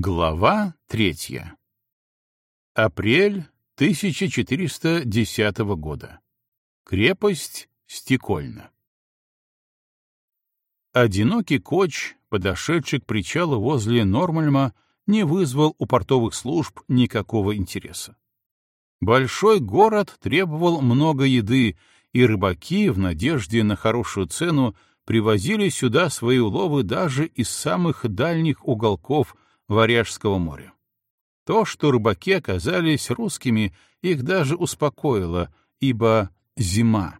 Глава третья. Апрель 1410 года. Крепость Стекольна. Одинокий коч, подошедший к причалу возле Нормальма, не вызвал у портовых служб никакого интереса. Большой город требовал много еды, и рыбаки, в надежде на хорошую цену, привозили сюда свои уловы даже из самых дальних уголков Варяжского моря. То, что рыбаки оказались русскими, их даже успокоило, ибо зима.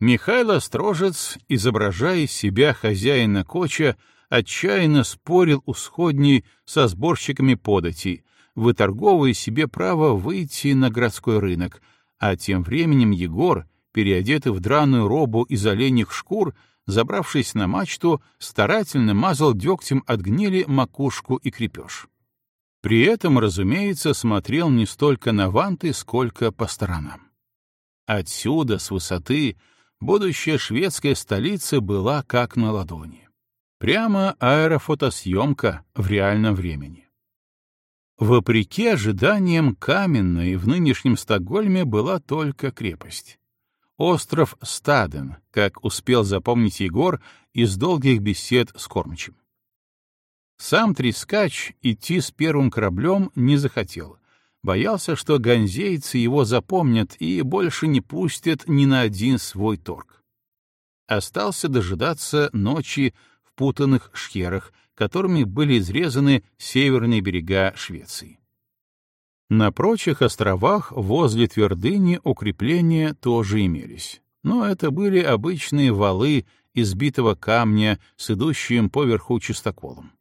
Михайло Строжец, изображая себя хозяина коча, отчаянно спорил у сходней со сборщиками подати, выторговывая себе право выйти на городской рынок, а тем временем Егор, переодетый в драную робу из оленьих шкур, забравшись на мачту, старательно мазал дегтем от гнили макушку и крепеж. При этом, разумеется, смотрел не столько на ванты, сколько по сторонам. Отсюда, с высоты, будущая шведская столица была как на ладони. Прямо аэрофотосъемка в реальном времени. Вопреки ожиданиям, каменной в нынешнем Стокгольме была только крепость. Остров Стаден, как успел запомнить Егор из долгих бесед с кормчим. Сам Трескач идти с первым кораблем не захотел. Боялся, что ганзейцы его запомнят и больше не пустят ни на один свой торг. Остался дожидаться ночи в путанных шхерах, которыми были изрезаны северные берега Швеции. На прочих островах возле твердыни укрепления тоже имелись, но это были обычные валы из битого камня с идущим поверху чистоколом.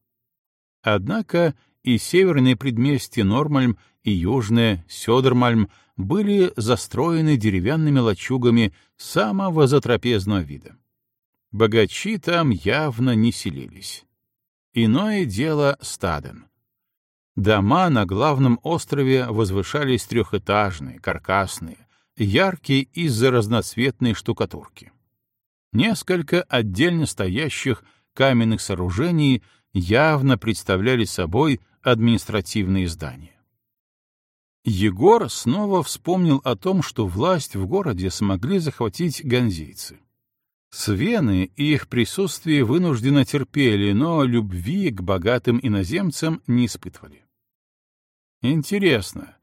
Однако и северные предместья Нормальм, и южные Сёдермальм были застроены деревянными лачугами самого затрапезного вида. Богачи там явно не селились. Иное дело Стаден. Дома на главном острове возвышались трехэтажные, каркасные, яркие из-за разноцветной штукатурки. Несколько отдельно стоящих каменных сооружений явно представляли собой административные здания. Егор снова вспомнил о том, что власть в городе смогли захватить ганзейцы. Свены и их присутствие вынужденно терпели, но любви к богатым иноземцам не испытывали. Интересно,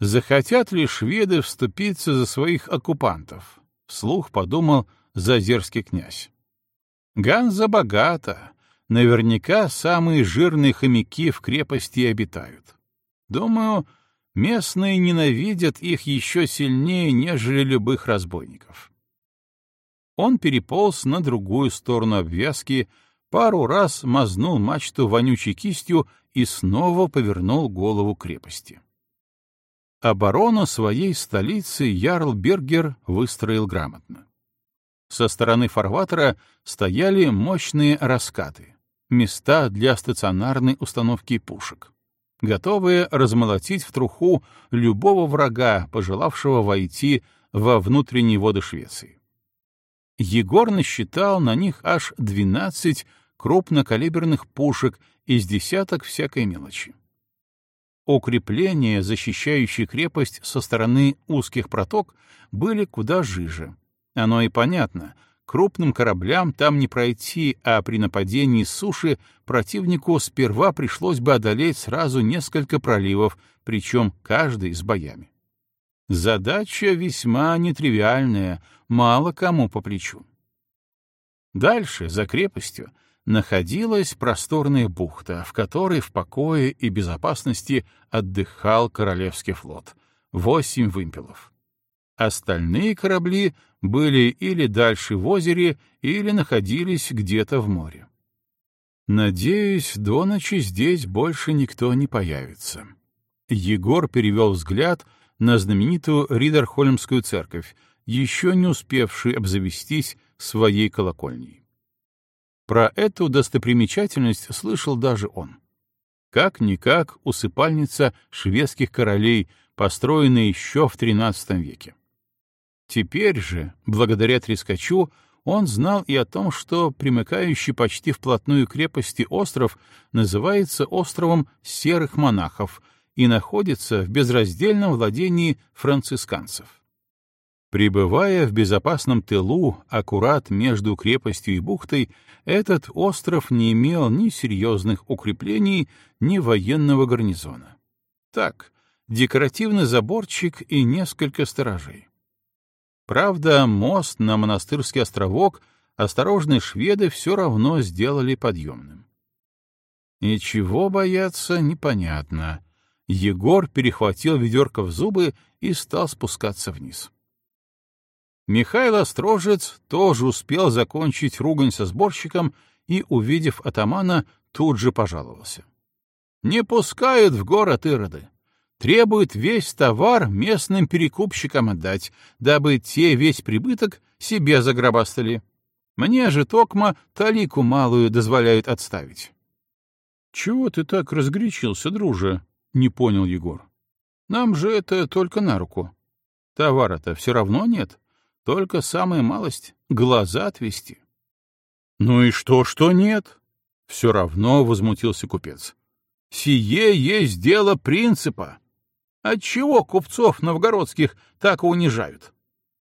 захотят ли шведы вступиться за своих оккупантов? Вслух подумал зазерский князь. Ганза богата, наверняка самые жирные хомяки в крепости обитают. Думаю, местные ненавидят их еще сильнее, нежели любых разбойников. Он переполз на другую сторону обвязки, пару раз мазнул мачту вонючей кистью и снова повернул голову крепости. Оборону своей столицы Ярл Бергер выстроил грамотно. Со стороны фарватера стояли мощные раскаты, места для стационарной установки пушек, готовые размолотить в труху любого врага, пожелавшего войти во внутренние воды Швеции. Егор насчитал на них аж 12 крупнокалиберных пушек из десяток всякой мелочи. Укрепления, защищающие крепость со стороны узких проток, были куда жиже. Оно и понятно, крупным кораблям там не пройти, а при нападении с суши противнику сперва пришлось бы одолеть сразу несколько проливов, причем каждый с боями. Задача весьма нетривиальная, мало кому по плечу. Дальше, за крепостью, находилась просторная бухта, в которой в покое и безопасности отдыхал Королевский флот. Восемь вымпелов. Остальные корабли были или дальше в озере, или находились где-то в море. Надеюсь, до ночи здесь больше никто не появится. Егор перевел взгляд на знаменитую Ридерхольмскую церковь, еще не успевший обзавестись своей колокольней. Про эту достопримечательность слышал даже он. Как-никак усыпальница шведских королей, построенная еще в XIII веке. Теперь же, благодаря Трескачу, он знал и о том, что примыкающий почти вплотную крепости остров называется островом Серых монахов и находится в безраздельном владении францисканцев. Прибывая в безопасном тылу, аккурат между крепостью и бухтой, этот остров не имел ни серьезных укреплений, ни военного гарнизона. Так, декоративный заборчик и несколько сторожей. Правда, мост на монастырский островок осторожные шведы все равно сделали подъемным. Ничего бояться непонятно. Егор перехватил ведерко в зубы и стал спускаться вниз. Михаил Острожец тоже успел закончить ругань со сборщиком и, увидев атамана, тут же пожаловался. «Не пускают в город ироды. Требуют весь товар местным перекупщикам отдать, дабы те весь прибыток себе загробастали. Мне же токма талику малую дозволяют отставить». «Чего ты так разгорячился, друже?» — не понял Егор. «Нам же это только на руку. Товара-то все равно нет». Только самая малость — глаза отвести. — Ну и что, что нет? — все равно возмутился купец. — Сие есть дело принципа. Отчего купцов новгородских так унижают?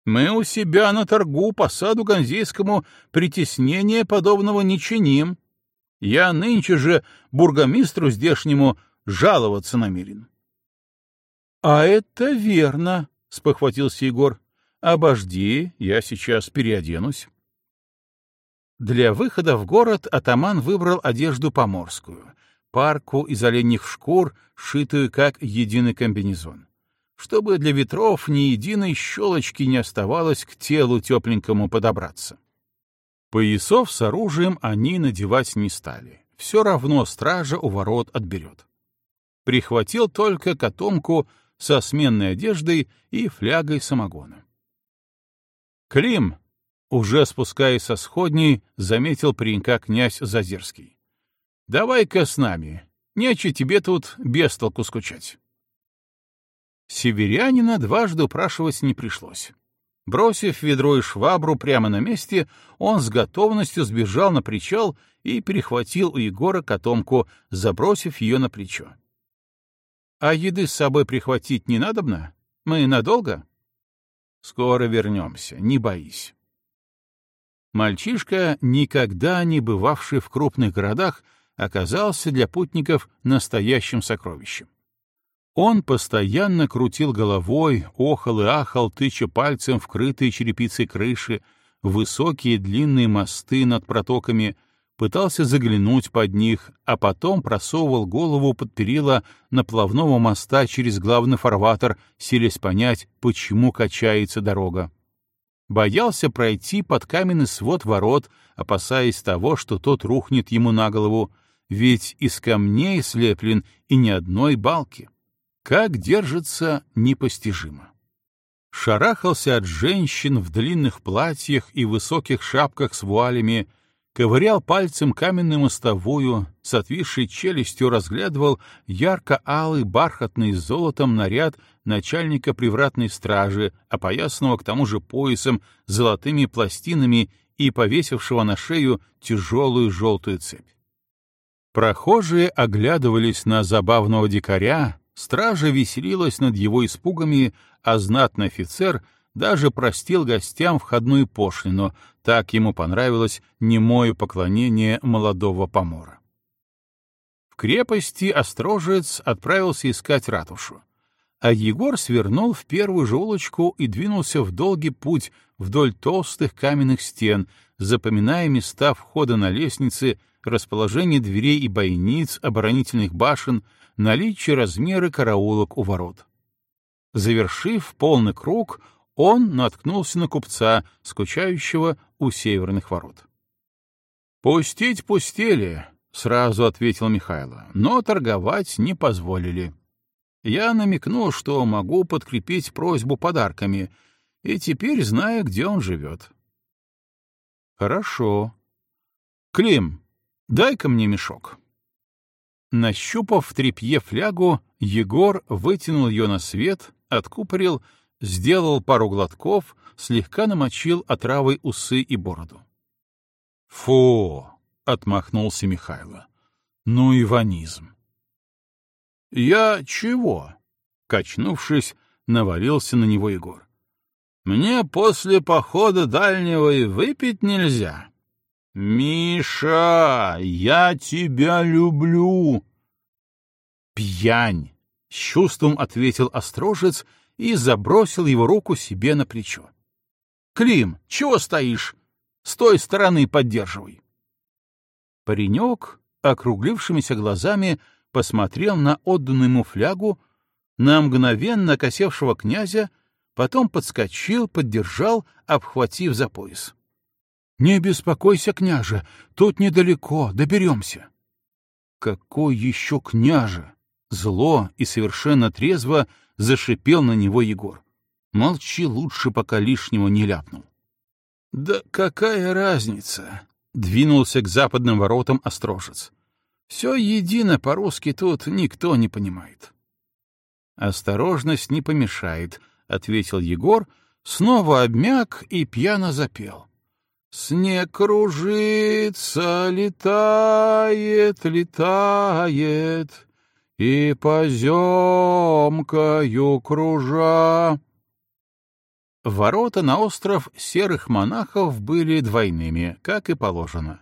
Мы у себя на торгу по саду Ганзейскому притеснения подобного не чиним. Я нынче же бургомистру здешнему жаловаться намерен. — А это верно, — спохватился Егор. Обожди, я сейчас переоденусь. Для выхода в город атаман выбрал одежду поморскую, парку из оленьих шкур, шитую как единый комбинезон, чтобы для ветров ни единой щелочки не оставалось к телу тепленькому подобраться. Поясов с оружием они надевать не стали, все равно стража у ворот отберет. Прихватил только котомку со сменной одеждой и флягой самогона. «Клим!» — уже спускаясь со сходней, заметил паренька князь Зазерский. «Давай-ка с нами. Нече тебе тут без толку скучать». Северянина дважды упрашивать не пришлось. Бросив ведро и швабру прямо на месте, он с готовностью сбежал на причал и перехватил у Егора котомку, забросив ее на плечо. — А еды с собой прихватить не надобно? Мы надолго? Скоро вернемся, не боись. Мальчишка, никогда не бывавший в крупных городах, оказался для путников настоящим сокровищем. Он постоянно крутил головой, охал и ахал, тыча пальцем в крытые черепицей крыши, высокие длинные мосты над протоками, пытался заглянуть под них, а потом просовывал голову под перила наплавного моста через главный фарватер, силясь понять, почему качается дорога. Боялся пройти под каменный свод ворот, опасаясь того, что тот рухнет ему на голову, ведь из камней слеплен и ни одной балки. Как держится, непостижимо. Шарахался от женщин в длинных платьях и высоких шапках с вуалями, ковырял пальцем каменную мостовую, с отвисшей челюстью разглядывал ярко-алый бархатный с золотом наряд начальника привратной стражи, опоясанного к тому же поясом, золотыми пластинами и повесившего на шею тяжелую желтую цепь. Прохожие оглядывались на забавного дикаря, стража веселилась над его испугами, а знатный офицер — даже простил гостям входную пошлину, так ему понравилось немое поклонение молодого помора. В крепости Острожец отправился искать ратушу, а Егор свернул в первую же улочку и двинулся в долгий путь вдоль толстых каменных стен, запоминая места входа на лестницы, расположение дверей и бойниц, оборонительных башен, наличие размеры караулок у ворот. Завершив полный круг, он наткнулся на купца, скучающего у северных ворот. «Пустить пустели», — сразу ответил Михайло, — «но торговать не позволили. Я намекнул, что могу подкрепить просьбу подарками, и теперь знаю, где он живет». «Хорошо. Клим, дай-ка мне мешок». Нащупав в тряпье флягу, Егор вытянул ее на свет, откупорил — сделал пару глотков, слегка намочил отравой усы и бороду. «Фу!» — отмахнулся Михайло. «Ну и ванизм!» «Я чего?» — качнувшись, навалился на него Егор. «Мне после похода дальнего и выпить нельзя». «Миша, я тебя люблю!» «Пьянь!» — с чувством ответил Острожец и забросил его руку себе на плечо. «Клим, чего стоишь? С той стороны поддерживай!» Паренек, округлившимися глазами, посмотрел на отданную ему флягу, на мгновенно окосевшего князя, потом подскочил, поддержал, обхватив за пояс. — Не беспокойся, княже, тут недалеко, доберемся. — Какой еще княже? Зло и совершенно трезво зашипел на него Егор. Молчи лучше, пока лишнего не ляпнул. — Да какая разница? — двинулся к западным воротам Острожец. — Все едино по-русски тут никто не понимает. — Осторожность не помешает, — ответил Егор, снова обмяк и пьяно запел. Снег кружится, летает, летает, И поземкою кружа. Ворота на остров серых монахов были двойными, как и положено.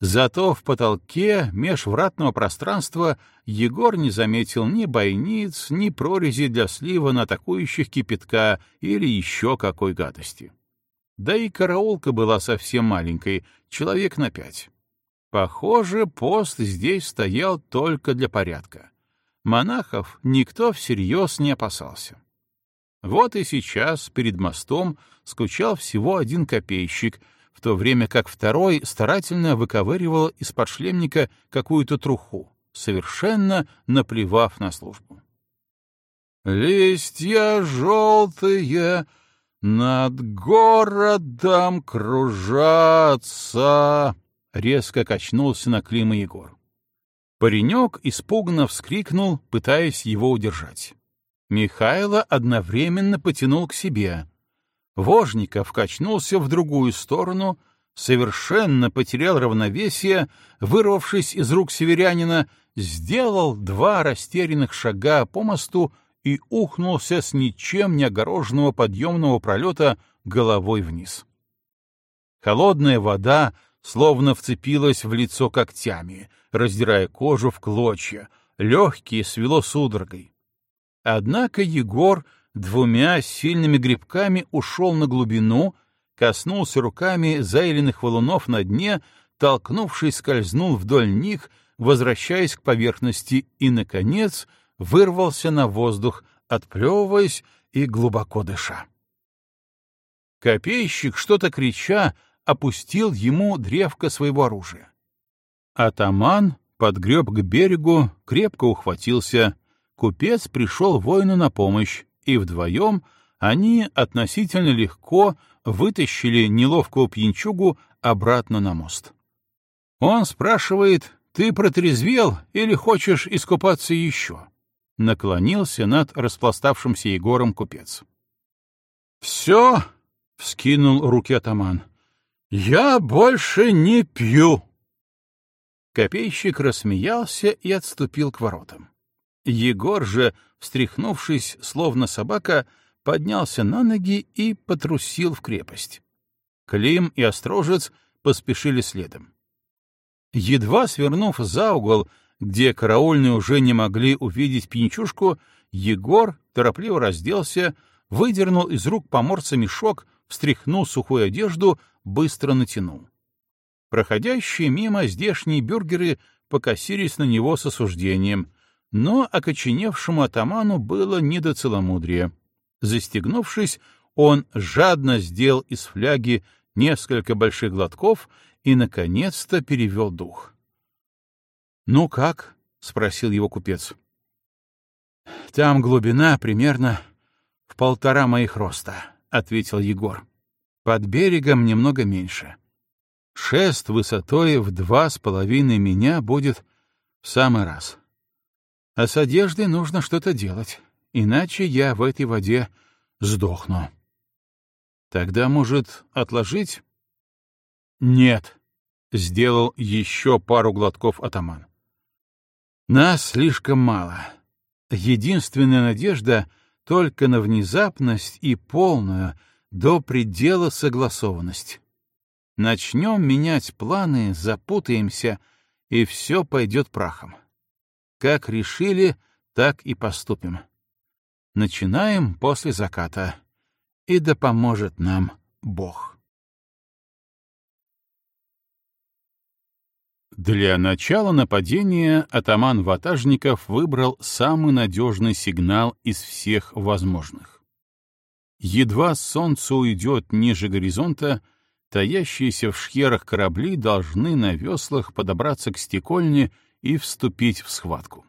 Зато в потолке межвратного пространства Егор не заметил ни бойниц, ни прорези для слива на атакующих кипятка или еще какой гадости. Да и караулка была совсем маленькой, человек на пять. Похоже, пост здесь стоял только для порядка. Монахов никто всерьез не опасался. Вот и сейчас перед мостом скучал всего один копейщик, в то время как второй старательно выковыривал из-под шлемника какую-то труху, совершенно наплевав на службу. «Листья желтые над городом кружатся!» — резко качнулся на Клима Егор. Паренек испуганно вскрикнул, пытаясь его удержать. Михайло одновременно потянул к себе. Вожников качнулся в другую сторону, совершенно потерял равновесие, вырвавшись из рук северянина, сделал два растерянных шага по мосту и ухнулся с ничем не огороженного подъемного пролета головой вниз. Холодная вода словно вцепилась в лицо когтями, раздирая кожу в клочья, легкие свело судорогой. Однако Егор двумя сильными грибками ушел на глубину, коснулся руками заиленных валунов на дне, толкнувшись, скользнул вдоль них, возвращаясь к поверхности и, наконец, вырвался на воздух, отплевываясь и глубоко дыша. Копейщик, что-то крича, опустил ему древко своего оружия. Атаман подгреб к берегу, крепко ухватился, купец пришел воину на помощь, и вдвоем они относительно легко вытащили неловкого пьянчугу обратно на мост. Он спрашивает, ты протрезвел или хочешь искупаться еще? Наклонился над распластавшимся Егором купец. «Все!» — вскинул руки атаман. «Я больше не пью!» Копейщик рассмеялся и отступил к воротам. Егор же, встряхнувшись, словно собака, поднялся на ноги и потрусил в крепость. Клим и Острожец поспешили следом. Едва свернув за угол, где караульные уже не могли увидеть пьянчушку, Егор торопливо разделся, выдернул из рук поморца мешок, встряхнул сухую одежду, быстро натянул. Проходящие мимо здешние бюргеры покосились на него с осуждением — но окоченевшему атаману было не до целомудрия. Застегнувшись, он жадно сделал из фляги несколько больших глотков и, наконец-то, перевел дух. — Ну как? — спросил его купец. — Там глубина примерно в полтора моих роста, — ответил Егор. — Под берегом немного меньше. Шест высотой в два с половиной меня будет в самый раз. — а с одеждой нужно что-то делать, иначе я в этой воде сдохну. Тогда, может, отложить? Нет, — сделал еще пару глотков атаман. Нас слишком мало. Единственная надежда — только на внезапность и полную, до предела согласованность. Начнем менять планы, запутаемся, и все пойдет прахом. Как решили, так и поступим. Начинаем после заката. И да поможет нам Бог. Для начала нападения атаман Ватажников выбрал самый надежный сигнал из всех возможных. Едва солнце уйдет ниже горизонта, таящиеся в шхерах корабли должны на веслах подобраться к стекольне и вступить в схватку.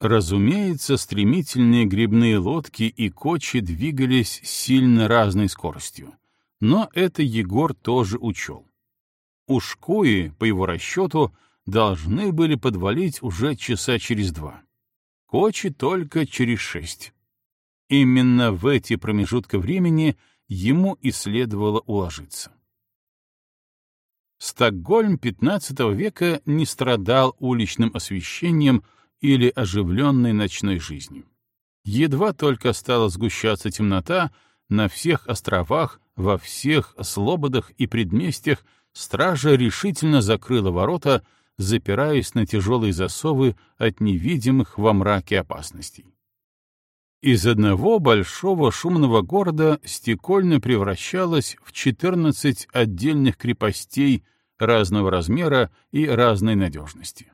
Разумеется, стремительные грибные лодки и кочи двигались сильно разной скоростью, но это Егор тоже учел. Ушкуи, по его расчету, должны были подвалить уже часа через два. Кочи только через шесть. Именно в эти промежутка времени ему и следовало уложиться. Стокгольм XV века не страдал уличным освещением или оживленной ночной жизнью. Едва только стала сгущаться темнота, на всех островах, во всех слободах и предместьях стража решительно закрыла ворота, запираясь на тяжелые засовы от невидимых во мраке опасностей. Из одного большого шумного города стекольно превращалась в 14 отдельных крепостей разного размера и разной надежности.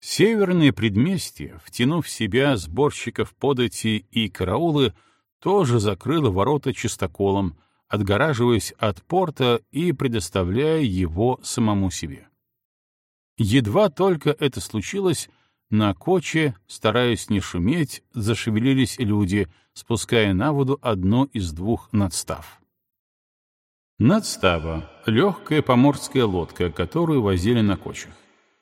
Северные предместья, втянув в себя сборщиков подати и караулы, тоже закрыло ворота чистоколом, отгораживаясь от порта и предоставляя его самому себе. Едва только это случилось, на коче, стараясь не шуметь, зашевелились люди, спуская на воду одну из двух надстав. Надстава — легкая поморская лодка, которую возили на кочах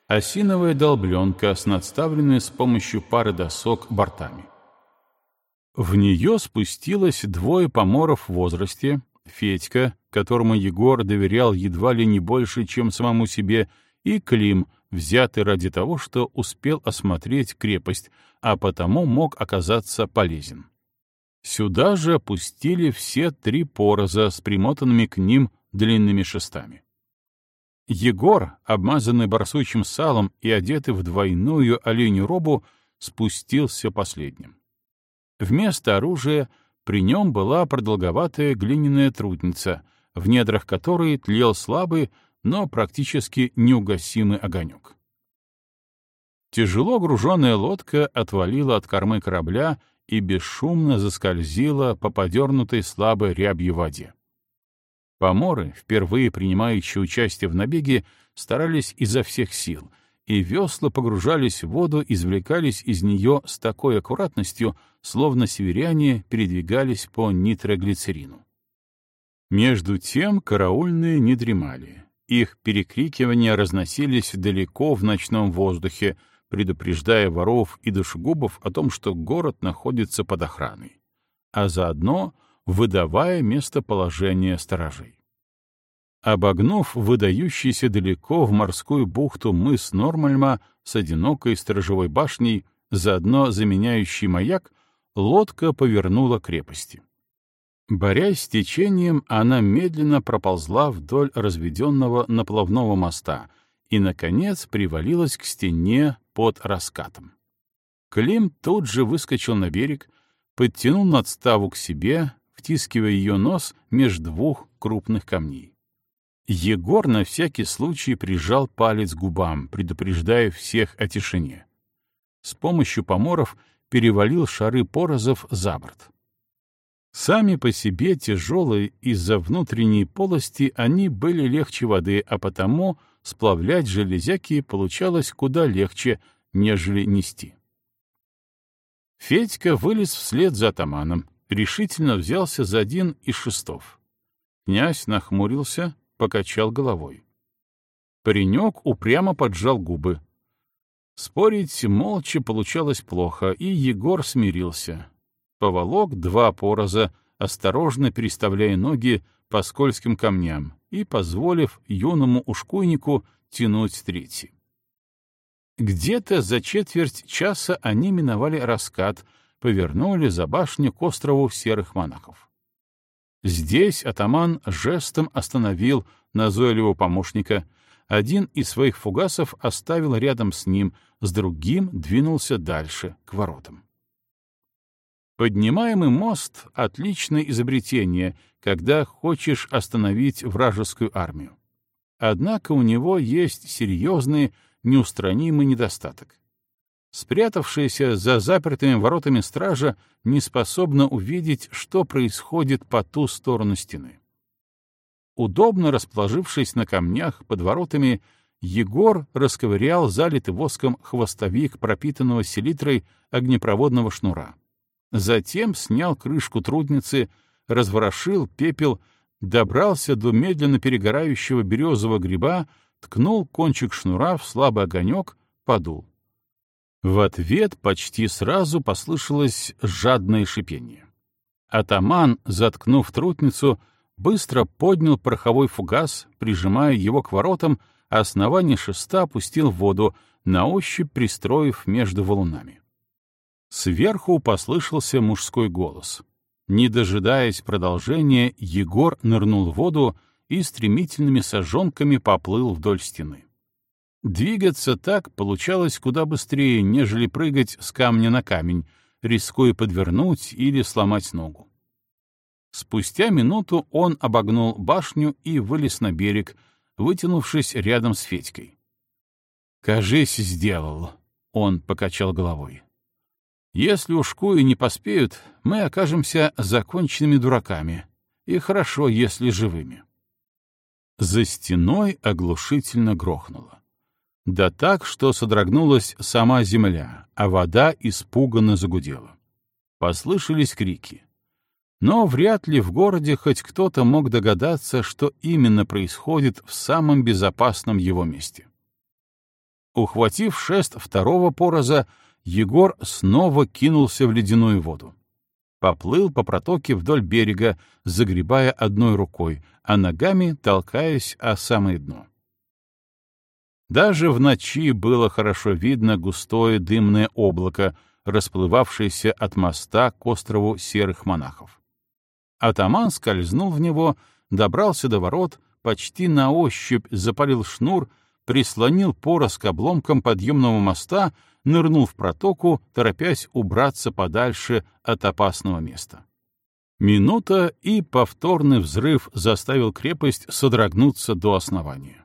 осиновая долбленка с надставленной с помощью пары досок бортами. В нее спустилось двое поморов в возрасте, Федька, которому Егор доверял едва ли не больше, чем самому себе, и Клим, взятый ради того, что успел осмотреть крепость, а потому мог оказаться полезен. Сюда же опустили все три пороза с примотанными к ним длинными шестами. Егор, обмазанный барсучим салом и одетый в двойную оленью робу, спустился последним. Вместо оружия при нем была продолговатая глиняная трудница, в недрах которой тлел слабый, но практически неугасимый огонек. Тяжело груженная лодка отвалила от кормы корабля и бесшумно заскользила по подернутой слабой рябью воде. Поморы, впервые принимающие участие в набеге, старались изо всех сил, и весла погружались в воду, извлекались из нее с такой аккуратностью, словно северяне передвигались по нитроглицерину. Между тем караульные не дремали. Их перекрикивания разносились далеко в ночном воздухе, предупреждая воров и душегубов о том, что город находится под охраной, а заодно выдавая местоположение сторожей. Обогнув выдающийся далеко в морскую бухту мыс Нормальма с одинокой сторожевой башней, заодно заменяющий маяк, лодка повернула крепости. Борясь с течением, она медленно проползла вдоль разведенного наплавного моста и, наконец, привалилась к стене под раскатом. Клим тут же выскочил на берег, подтянул надставу к себе, втискивая ее нос между двух крупных камней. Егор на всякий случай прижал палец к губам, предупреждая всех о тишине. С помощью поморов перевалил шары порозов за борт. Сами по себе тяжелые из-за внутренней полости они были легче воды, а потому сплавлять железяки получалось куда легче, нежели нести. Федька вылез вслед за атаманом, решительно взялся за один из шестов. Князь нахмурился, покачал головой. Паренек упрямо поджал губы. Спорить молча получалось плохо, и Егор смирился. Поволок два пороза, осторожно переставляя ноги по скользким камням и позволив юному ушкуйнику тянуть третий. Где-то за четверть часа они миновали раскат, повернули за башню к острову серых монахов. Здесь атаман жестом остановил назойливого помощника, один из своих фугасов оставил рядом с ним, с другим двинулся дальше, к воротам. Поднимаемый мост — отличное изобретение, когда хочешь остановить вражескую армию. Однако у него есть серьезный, неустранимый недостаток. Спрятавшаяся за запертыми воротами стража не способна увидеть, что происходит по ту сторону стены. Удобно расположившись на камнях под воротами, Егор расковырял залитый воском хвостовик пропитанного селитрой огнепроводного шнура. Затем снял крышку трудницы, разворошил пепел, добрался до медленно перегорающего березового гриба, ткнул кончик шнура в слабый огонек, подул. В ответ почти сразу послышалось жадное шипение. Атаман, заткнув трутницу, быстро поднял пороховой фугас, прижимая его к воротам, а основание шеста опустил в воду, на ощупь пристроив между валунами. Сверху послышался мужской голос. Не дожидаясь продолжения, Егор нырнул в воду и стремительными сожонками поплыл вдоль стены. Двигаться так получалось куда быстрее, нежели прыгать с камня на камень, рискуя подвернуть или сломать ногу. Спустя минуту он обогнул башню и вылез на берег, вытянувшись рядом с Федькой. «Кажись, сделал», — он покачал головой. «Если уж куи не поспеют, мы окажемся законченными дураками, и хорошо, если живыми». За стеной оглушительно грохнуло. Да так, что содрогнулась сама земля, а вода испуганно загудела. Послышались крики. Но вряд ли в городе хоть кто-то мог догадаться, что именно происходит в самом безопасном его месте. Ухватив шест второго пороза, Егор снова кинулся в ледяную воду. Поплыл по протоке вдоль берега, загребая одной рукой, а ногами толкаясь о самое дно. Даже в ночи было хорошо видно густое дымное облако, расплывавшееся от моста к острову серых монахов. Атаман скользнул в него, добрался до ворот, почти на ощупь запалил шнур, прислонил порос к обломкам подъемного моста, нырнул в протоку, торопясь убраться подальше от опасного места. Минута, и повторный взрыв заставил крепость содрогнуться до основания.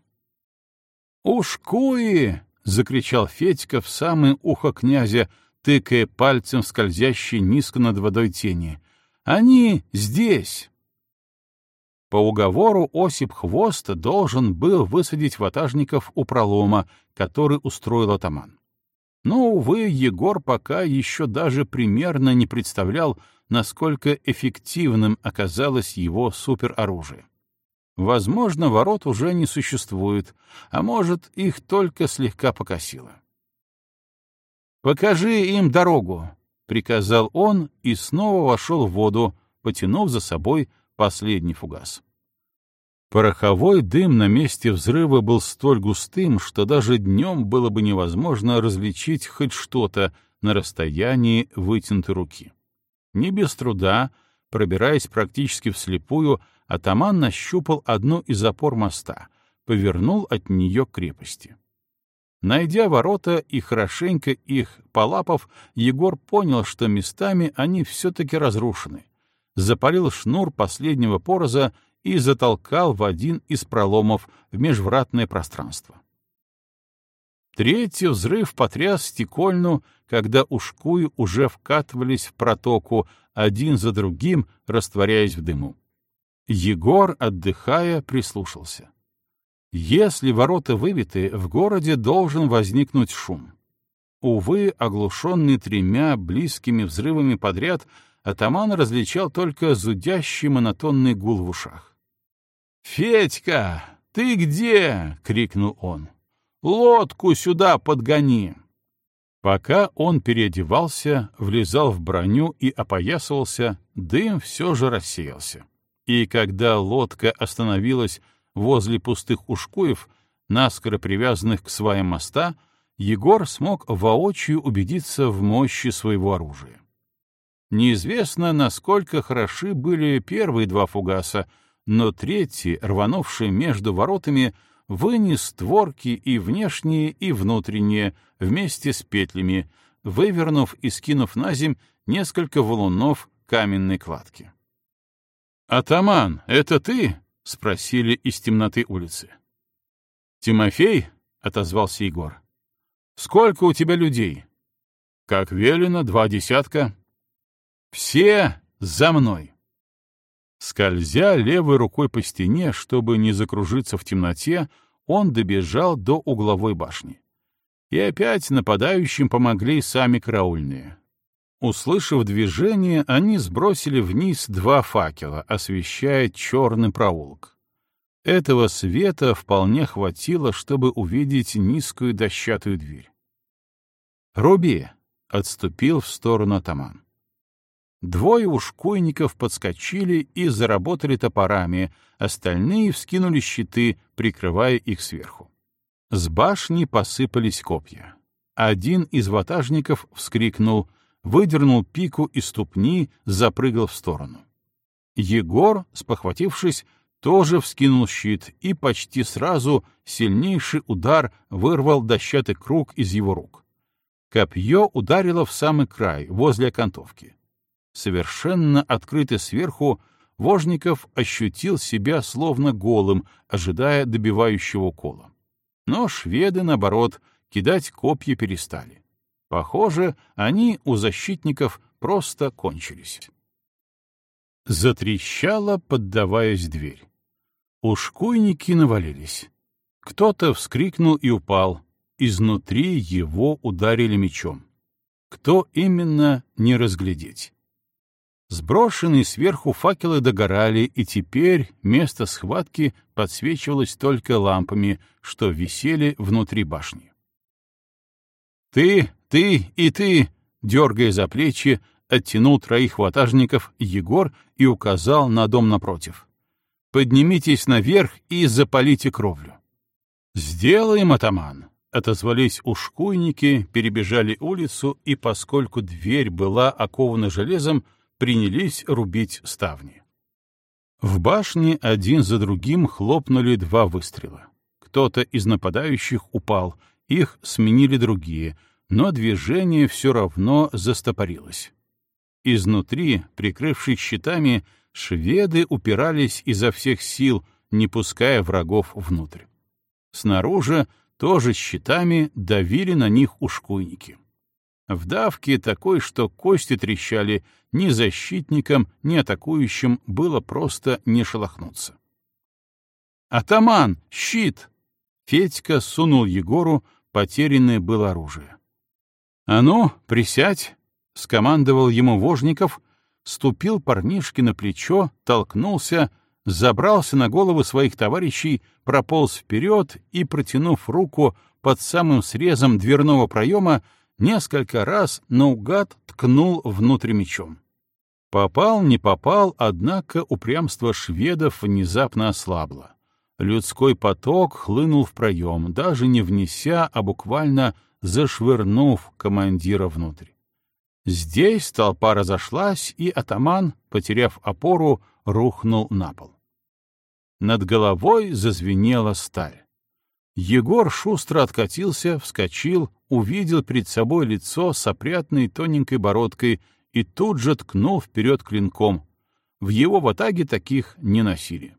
«Ушкуи!» — закричал Федька в самое ухо князя, тыкая пальцем в скользящей низко над водой тени. Они здесь!» По уговору Осип Хвост должен был высадить ватажников у пролома, который устроил атаман. Но, увы, Егор пока еще даже примерно не представлял, насколько эффективным оказалось его супероружие. Возможно, ворот уже не существует, а может, их только слегка покосило. «Покажи им дорогу!» приказал он и снова вошел в воду, потянув за собой последний фугас. Пороховой дым на месте взрыва был столь густым, что даже днем было бы невозможно различить хоть что-то на расстоянии вытянутой руки. Не без труда, пробираясь практически вслепую, атаман нащупал одну из опор моста, повернул от нее крепости. Найдя ворота и хорошенько их полапав, Егор понял, что местами они все-таки разрушены. Запалил шнур последнего пороза и затолкал в один из проломов в межвратное пространство. Третий взрыв потряс стекольну, когда ушкуи уже вкатывались в протоку, один за другим растворяясь в дыму. Егор, отдыхая, прислушался. Если ворота выбиты, в городе должен возникнуть шум. Увы, оглушенный тремя близкими взрывами подряд, атаман различал только зудящий монотонный гул в ушах. «Федька, ты где?» — крикнул он. «Лодку сюда подгони!» Пока он переодевался, влезал в броню и опоясывался, дым все же рассеялся. И когда лодка остановилась возле пустых ушкуев, наскоро привязанных к сваям моста, Егор смог воочию убедиться в мощи своего оружия. Неизвестно, насколько хороши были первые два фугаса, но третий, рванувший между воротами, вынес створки и внешние, и внутренние, вместе с петлями, вывернув и скинув на земь несколько валунов каменной кладки. «Атаман, это ты?» — спросили из темноты улицы. «Тимофей?» — отозвался Егор. «Сколько у тебя людей?» «Как велено, два десятка». «Все за мной!» Скользя левой рукой по стене, чтобы не закружиться в темноте, он добежал до угловой башни. И опять нападающим помогли сами караульные. Услышав движение, они сбросили вниз два факела, освещая черный проулок. Этого света вполне хватило, чтобы увидеть низкую дощатую дверь. «Руби!» — отступил в сторону атаман. Двое ушкуйников подскочили и заработали топорами, остальные вскинули щиты, прикрывая их сверху. С башни посыпались копья. Один из ватажников вскрикнул, выдернул пику из ступни, запрыгал в сторону. Егор, спохватившись, тоже вскинул щит, и почти сразу сильнейший удар вырвал дощатый круг из его рук. Копье ударило в самый край, возле окантовки совершенно открытый сверху, Вожников ощутил себя словно голым, ожидая добивающего кола. Но шведы, наоборот, кидать копья перестали. Похоже, они у защитников просто кончились. Затрещала, поддаваясь дверь. Ушкуйники навалились. Кто-то вскрикнул и упал. Изнутри его ударили мечом. Кто именно, не разглядеть. Сброшенные сверху факелы догорали, и теперь место схватки подсвечивалось только лампами, что висели внутри башни. «Ты, ты и ты!» — дергая за плечи, оттянул троих ватажников Егор и указал на дом напротив. «Поднимитесь наверх и запалите кровлю». «Сделаем, атаман!» — отозвались ушкуйники, перебежали улицу, и поскольку дверь была окована железом, принялись рубить ставни. В башне один за другим хлопнули два выстрела. Кто-то из нападающих упал, их сменили другие, но движение все равно застопорилось. Изнутри, прикрывшись щитами, шведы упирались изо всех сил, не пуская врагов внутрь. Снаружи тоже щитами давили на них ушкуйники. В давке такой, что кости трещали, ни защитникам, ни атакующим было просто не шелохнуться. «Атаман! Щит!» Федька сунул Егору потерянное было оружие. «А ну, присядь!» — скомандовал ему Вожников, ступил парнишке на плечо, толкнулся, забрался на головы своих товарищей, прополз вперед и, протянув руку под самым срезом дверного проема, несколько раз наугад ткнул внутрь мечом. Попал, не попал, однако упрямство шведов внезапно ослабло. Людской поток хлынул в проем, даже не внеся, а буквально зашвырнув командира внутрь. Здесь толпа разошлась, и атаман, потеряв опору, рухнул на пол. Над головой зазвенела сталь. Егор шустро откатился, вскочил, увидел перед собой лицо с опрятной тоненькой бородкой и тут же ткнул вперед клинком. В его ватаге таких не носили.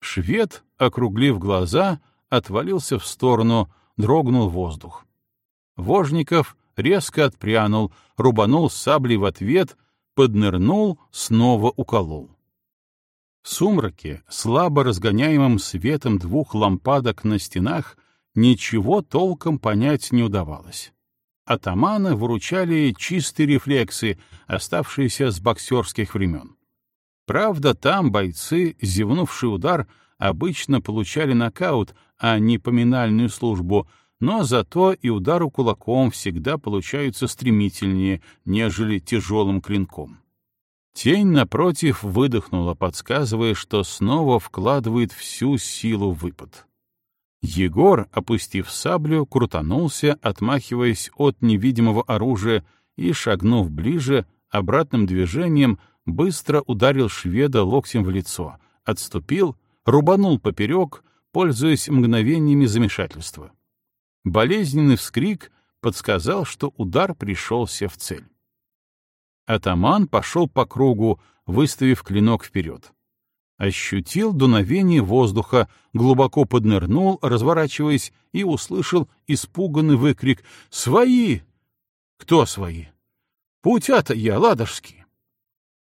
Швед, округлив глаза, отвалился в сторону, дрогнул воздух. Вожников резко отпрянул, рубанул саблей в ответ, поднырнул, снова уколол. В сумраке, слабо разгоняемым светом двух лампадок на стенах, ничего толком понять не удавалось. Атаманы выручали чистые рефлексы, оставшиеся с боксерских времен. Правда, там бойцы, зевнувший удар, обычно получали нокаут, а не поминальную службу, но зато и удару кулаком всегда получаются стремительнее, нежели тяжелым клинком. Тень, напротив, выдохнула, подсказывая, что снова вкладывает всю силу в выпад. Егор, опустив саблю, крутанулся, отмахиваясь от невидимого оружия, и, шагнув ближе, обратным движением быстро ударил шведа локтем в лицо, отступил, рубанул поперек, пользуясь мгновениями замешательства. Болезненный вскрик подсказал, что удар пришелся в цель. Атаман пошел по кругу, выставив клинок вперед. Ощутил дуновение воздуха, глубоко поднырнул, разворачиваясь, и услышал испуганный выкрик «Свои!» «Кто свои?» «Путята я, ладожские».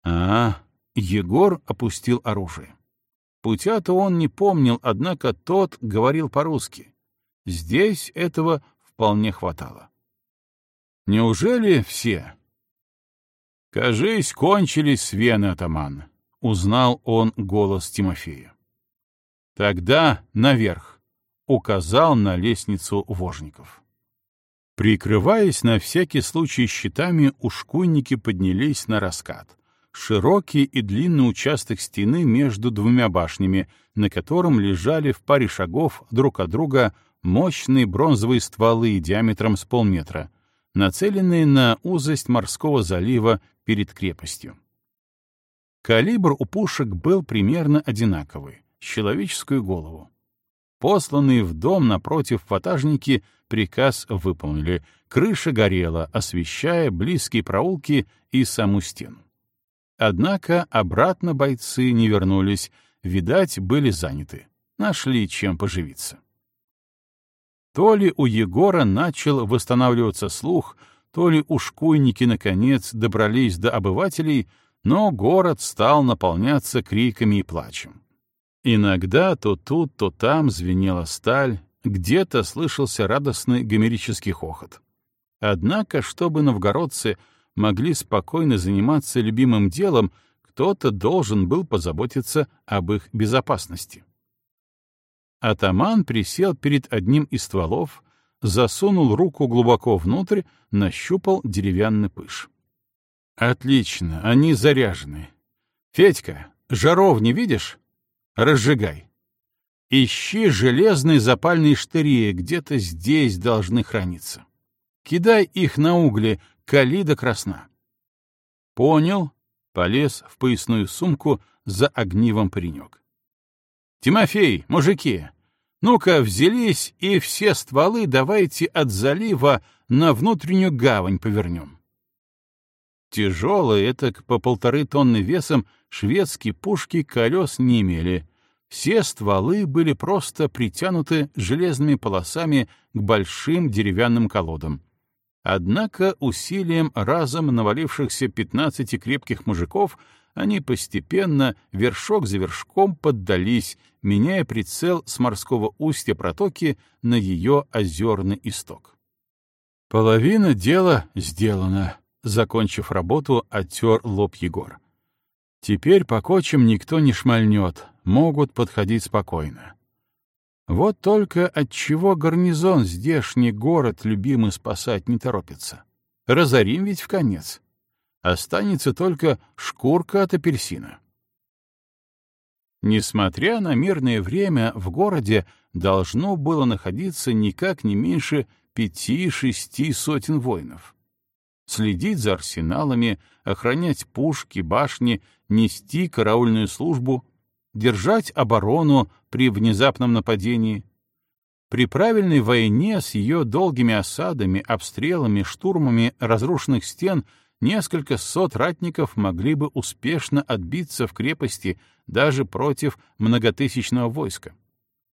А, Егор опустил оружие. Путята он не помнил, однако тот говорил по-русски. Здесь этого вполне хватало. Неужели все? Кажись, кончились свены, атаман, — узнал он голос Тимофея. Тогда наверх, — указал на лестницу вожников. Прикрываясь на всякий случай щитами, ушкуйники поднялись на раскат широкий и длинный участок стены между двумя башнями, на котором лежали в паре шагов друг от друга мощные бронзовые стволы диаметром с полметра, нацеленные на узость морского залива перед крепостью. Калибр у пушек был примерно одинаковый, с человеческую голову. Посланные в дом напротив ватажники приказ выполнили, крыша горела, освещая близкие проулки и саму стену. Однако обратно бойцы не вернулись, видать, были заняты, нашли чем поживиться. То ли у Егора начал восстанавливаться слух, то ли ушкуйники, наконец, добрались до обывателей, но город стал наполняться криками и плачем. Иногда то тут, то там звенела сталь, где-то слышался радостный гомерический хохот. Однако, чтобы новгородцы могли спокойно заниматься любимым делом, кто-то должен был позаботиться об их безопасности. Атаман присел перед одним из стволов, засунул руку глубоко внутрь, нащупал деревянный пыш. «Отлично, они заряжены. Федька, жаров не видишь? Разжигай. Ищи железные запальные штыри, где-то здесь должны храниться. Кидай их на угли, кали до красна. Понял, полез в поясную сумку за огнивом паренек. Тимофей, мужики, ну-ка взялись и все стволы давайте от залива на внутреннюю гавань повернем. Тяжелые, это по полторы тонны весом, шведские пушки колес не имели. Все стволы были просто притянуты железными полосами к большим деревянным колодам. Однако усилием разом навалившихся пятнадцати крепких мужиков они постепенно, вершок за вершком, поддались, меняя прицел с морского устья протоки на ее озерный исток. Половина дела сделана. Закончив работу, оттер лоб Егор. Теперь по кочам никто не шмальнет, могут подходить спокойно. Вот только отчего гарнизон здешний город любимый спасать не торопится. Разорим ведь в конец. Останется только шкурка от апельсина. Несмотря на мирное время, в городе должно было находиться никак не меньше пяти-шести сотен воинов. Следить за арсеналами, охранять пушки, башни, нести караульную службу, держать оборону при внезапном нападении. При правильной войне с ее долгими осадами, обстрелами, штурмами разрушенных стен несколько сот ратников могли бы успешно отбиться в крепости даже против многотысячного войска.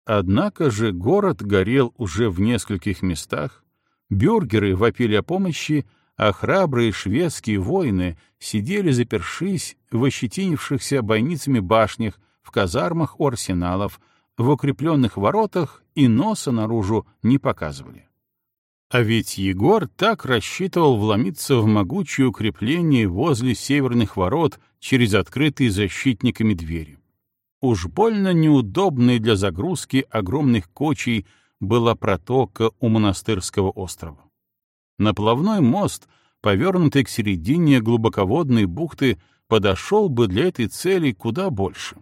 Однако же город горел уже в нескольких местах, бюргеры вопили о помощи, а храбрые шведские воины сидели запершись в ощетинившихся бойницами башнях, в казармах у арсеналов, в укрепленных воротах и носа наружу не показывали. А ведь Егор так рассчитывал вломиться в могучее укрепление возле северных ворот через открытые защитниками двери. Уж больно неудобные для загрузки огромных кочей была протока у монастырского острова. Наплавной мост, повернутый к середине глубоководной бухты, подошел бы для этой цели куда больше.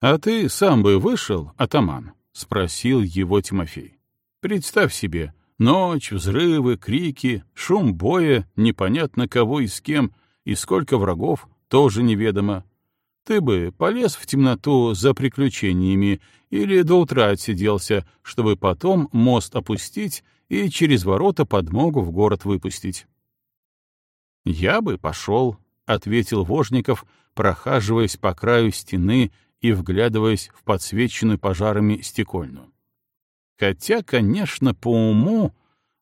«А ты сам бы вышел, атаман?» — спросил его Тимофей. «Представь себе, ночь, взрывы, крики, шум боя, непонятно кого и с кем, и сколько врагов, тоже неведомо. Ты бы полез в темноту за приключениями или до утра отсиделся, чтобы потом мост опустить и через ворота подмогу в город выпустить. «Я бы пошел», — ответил Вожников, прохаживаясь по краю стены и вглядываясь в подсвеченную пожарами стекольную. Хотя, конечно, по уму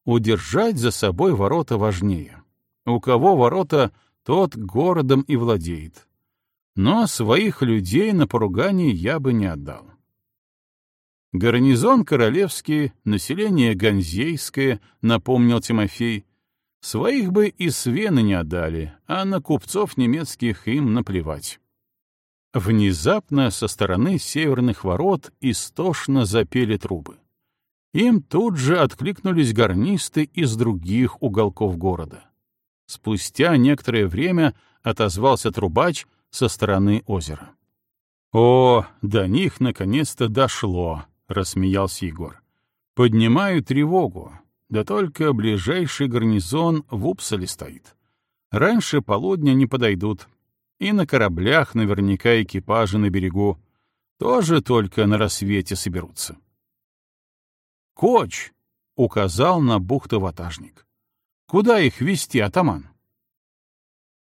удержать за собой ворота важнее. У кого ворота, тот городом и владеет но своих людей на поругание я бы не отдал. Гарнизон королевский, население ганзейское, напомнил Тимофей, своих бы и свены не отдали, а на купцов немецких им наплевать. Внезапно со стороны северных ворот истошно запели трубы. Им тут же откликнулись гарнисты из других уголков города. Спустя некоторое время отозвался трубач — со стороны озера. «О, до них наконец-то дошло!» — рассмеялся Егор. «Поднимаю тревогу, да только ближайший гарнизон в Упсале стоит. Раньше полудня не подойдут, и на кораблях наверняка экипажи на берегу тоже только на рассвете соберутся». «Коч!» — указал на бухту ватажник. «Куда их вести, атаман?»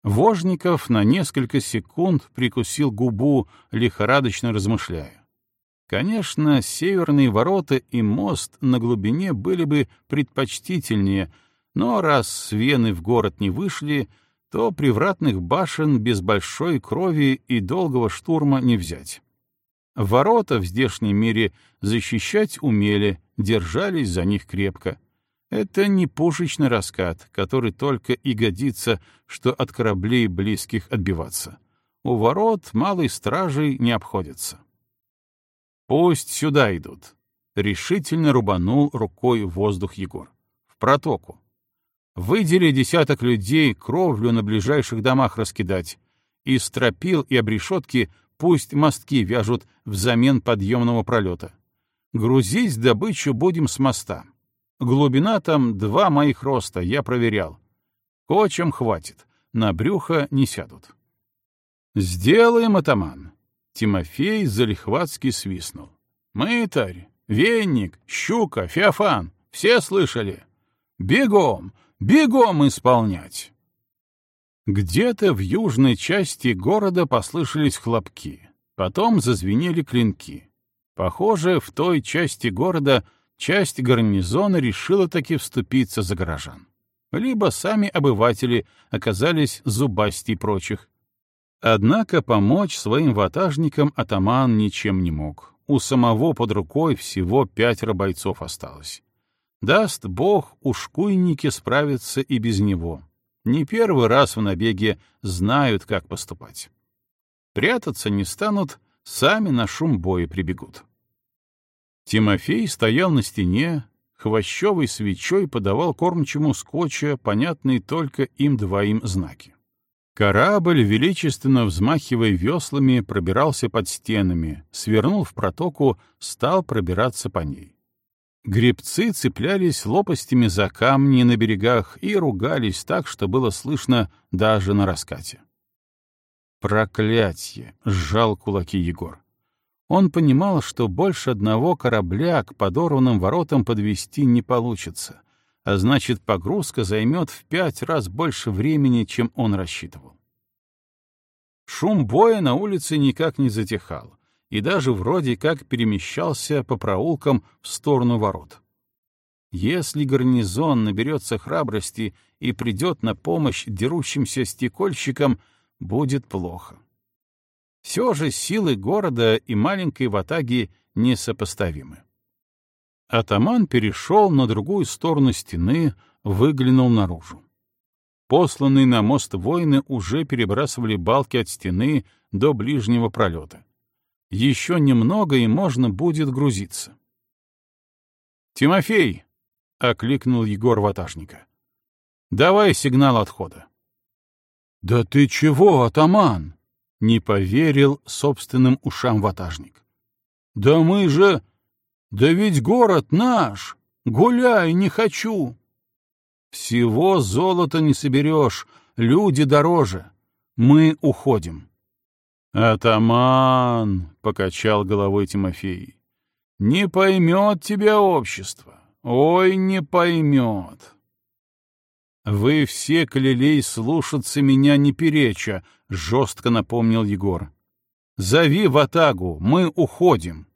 Вожников на несколько секунд прикусил губу, лихорадочно размышляя. Конечно, северные ворота и мост на глубине были бы предпочтительнее, но раз с Вены в город не вышли, то привратных башен без большой крови и долгого штурма не взять. Ворота в здешнем мире защищать умели, держались за них крепко. Это не пушечный раскат, который только и годится, что от кораблей близких отбиваться. У ворот малой стражей не обходится. «Пусть сюда идут», — решительно рубанул рукой воздух Егор. «В протоку. Выдели десяток людей кровлю на ближайших домах раскидать. и стропил и обрешетки пусть мостки вяжут взамен подъемного пролета. Грузить добычу будем с моста. Глубина там два моих роста, я проверял. Кочем хватит, на брюхо не сядут. «Сделаем, атаман!» Тимофей залихватски свистнул. «Мытарь, венник, щука, феофан — все слышали? Бегом, бегом исполнять!» Где-то в южной части города послышались хлопки, потом зазвенели клинки. Похоже, в той части города — часть гарнизона решила таки вступиться за горожан. Либо сами обыватели оказались зубастей прочих. Однако помочь своим ватажникам атаман ничем не мог. У самого под рукой всего пятеро бойцов осталось. Даст бог, ушкуйники справятся и без него. Не первый раз в набеге знают, как поступать. Прятаться не станут, сами на шум боя прибегут. Тимофей стоял на стене, хвощевой свечой подавал кормчему скотча понятные только им двоим знаки. Корабль, величественно взмахивая веслами, пробирался под стенами, свернул в протоку, стал пробираться по ней. Гребцы цеплялись лопастями за камни на берегах и ругались так, что было слышно даже на раскате. «Проклятье!» — сжал кулаки Егор. Он понимал, что больше одного корабля к подорванным воротам подвести не получится, а значит, погрузка займет в пять раз больше времени, чем он рассчитывал. Шум боя на улице никак не затихал, и даже вроде как перемещался по проулкам в сторону ворот. Если гарнизон наберется храбрости и придет на помощь дерущимся стекольщикам, будет плохо. Все же силы города и маленькой ватаги несопоставимы. Атаман перешел на другую сторону стены, выглянул наружу. Посланные на мост воины уже перебрасывали балки от стены до ближнего пролета. Еще немного, и можно будет грузиться. «Тимофей!» — окликнул Егор ватажника. «Давай сигнал отхода». «Да ты чего, атаман?» — не поверил собственным ушам ватажник. «Да мы же... Да ведь город наш! Гуляй, не хочу!» «Всего золота не соберешь, люди дороже. Мы уходим». «Атаман!» — покачал головой Тимофей. «Не поймет тебя общество. Ой, не поймет!» «Вы все клялись слушаться меня не переча», — жестко напомнил Егор. «Зови Ватагу, мы уходим».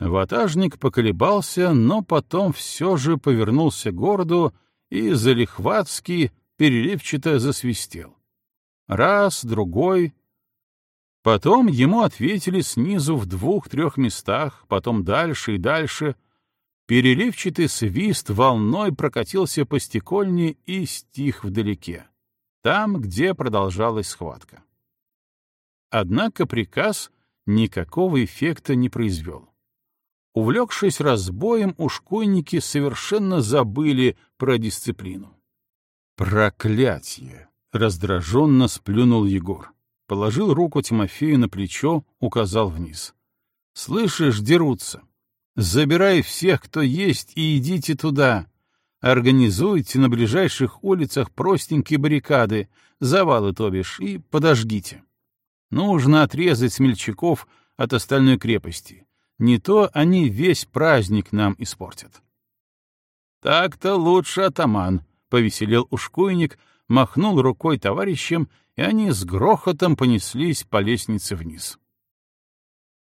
Ватажник поколебался, но потом все же повернулся к городу и залихватски переливчато засвистел. Раз, другой. Потом ему ответили снизу в двух-трех местах, потом дальше и дальше — Переливчатый свист волной прокатился по стекольне и стих вдалеке, там, где продолжалась схватка. Однако приказ никакого эффекта не произвел. Увлекшись разбоем, ушкуйники совершенно забыли про дисциплину. «Проклятье!» — раздраженно сплюнул Егор. Положил руку Тимофею на плечо, указал вниз. «Слышишь, дерутся. Забирай всех, кто есть, и идите туда. Организуйте на ближайших улицах простенькие баррикады, завалы, то бишь, и подожгите. Нужно отрезать смельчаков от остальной крепости. Не то они весь праздник нам испортят. Так-то лучше, атаман, — повеселел ушкуйник, махнул рукой товарищам, и они с грохотом понеслись по лестнице вниз.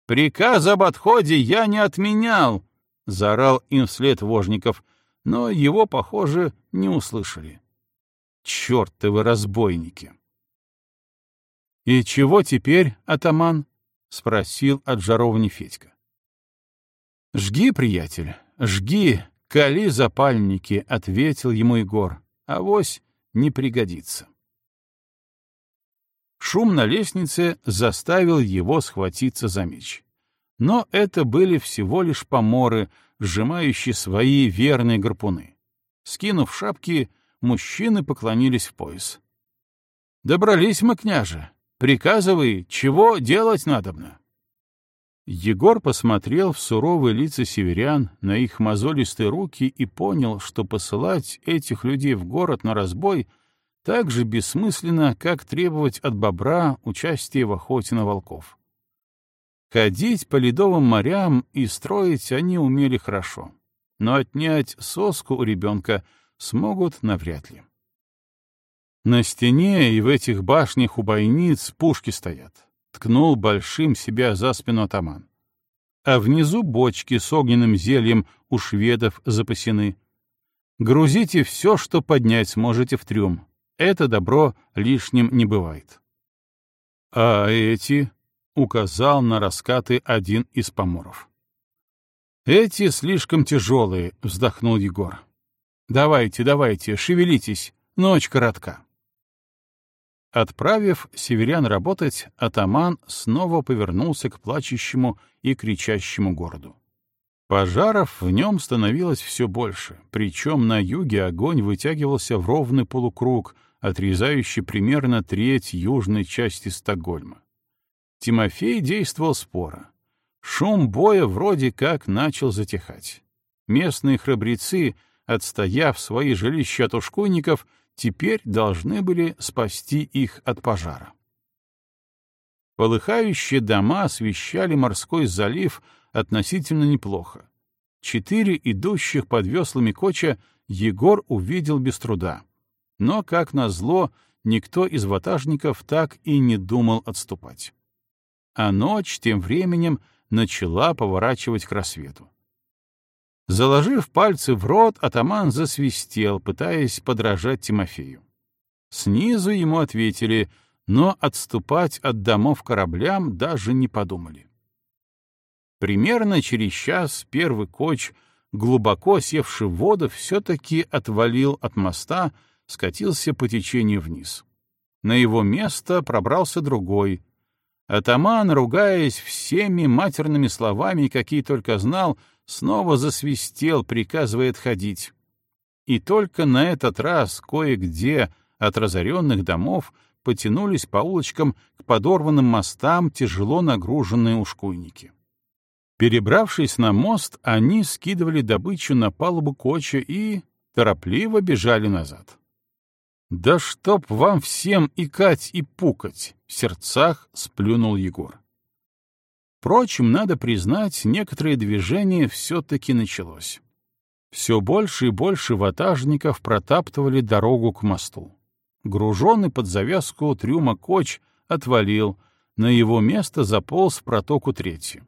«Приказ об отходе я не отменял!» — заорал им вслед Вожников, но его, похоже, не услышали. «Чёртовы разбойники!» «И чего теперь, атаман?» — спросил от жаровни Федька. «Жги, приятель, жги, кали запальники», — ответил ему Егор. «Авось не пригодится». Шум на лестнице заставил его схватиться за меч. Но это были всего лишь поморы, сжимающие свои верные гарпуны. Скинув шапки, мужчины поклонились в пояс. «Добрались мы, княже. Приказывай, чего делать надобно?» Егор посмотрел в суровые лица северян, на их мозолистые руки и понял, что посылать этих людей в город на разбой — так же бессмысленно, как требовать от бобра участия в охоте на волков. Ходить по ледовым морям и строить они умели хорошо, но отнять соску у ребенка смогут навряд ли. На стене и в этих башнях у бойниц пушки стоят. Ткнул большим себя за спину атаман. А внизу бочки с огненным зельем у шведов запасены. Грузите все, что поднять сможете в трюм. Это добро лишним не бывает. А эти, — указал на раскаты один из поморов. Эти слишком тяжелые, — вздохнул Егор. Давайте, давайте, шевелитесь, ночь коротка. Отправив северян работать, атаман снова повернулся к плачущему и кричащему городу. Пожаров в нем становилось все больше, причем на юге огонь вытягивался в ровный полукруг, отрезающий примерно треть южной части Стокгольма. Тимофей действовал споро. Шум боя вроде как начал затихать. Местные храбрецы, отстояв свои жилища от ушкуйников, теперь должны были спасти их от пожара. Полыхающие дома освещали морской залив относительно неплохо. Четыре идущих под веслами коча Егор увидел без труда — но, как назло, никто из ватажников так и не думал отступать. А ночь тем временем начала поворачивать к рассвету. Заложив пальцы в рот, атаман засвистел, пытаясь подражать Тимофею. Снизу ему ответили, но отступать от домов кораблям даже не подумали. Примерно через час первый коч, глубоко севший в воду, все-таки отвалил от моста, скатился по течению вниз. На его место пробрался другой. Атаман, ругаясь всеми матерными словами, какие только знал, снова засвистел, приказывая отходить. И только на этот раз кое-где от разоренных домов потянулись по улочкам к подорванным мостам тяжело нагруженные ушкуйники. Перебравшись на мост, они скидывали добычу на палубу коча и торопливо бежали назад. «Да чтоб вам всем икать и пукать!» — в сердцах сплюнул Егор. Впрочем, надо признать, некоторое движение все-таки началось. Все больше и больше ватажников протаптывали дорогу к мосту. Груженный под завязку трюма коч отвалил, на его место заполз в протоку третий.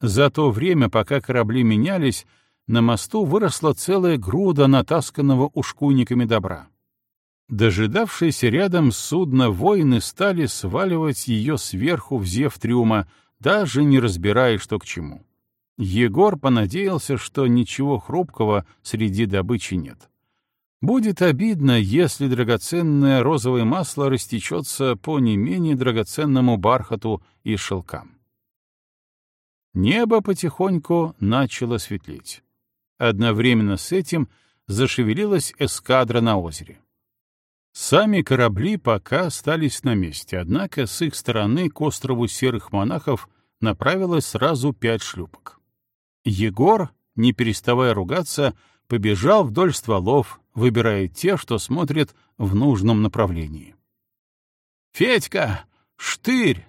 За то время, пока корабли менялись, на мосту выросла целая груда натасканного ушкуйниками добра. Дожидавшиеся рядом судно воины стали сваливать ее сверху в зев трюма, даже не разбирая, что к чему. Егор понадеялся, что ничего хрупкого среди добычи нет. Будет обидно, если драгоценное розовое масло растечется по не менее драгоценному бархату и шелкам. Небо потихоньку начало светлеть. Одновременно с этим зашевелилась эскадра на озере. Сами корабли пока остались на месте, однако с их стороны к острову серых монахов направилось сразу пять шлюпок. Егор, не переставая ругаться, побежал вдоль стволов, выбирая те, что смотрят в нужном направлении. «Федька! Штырь!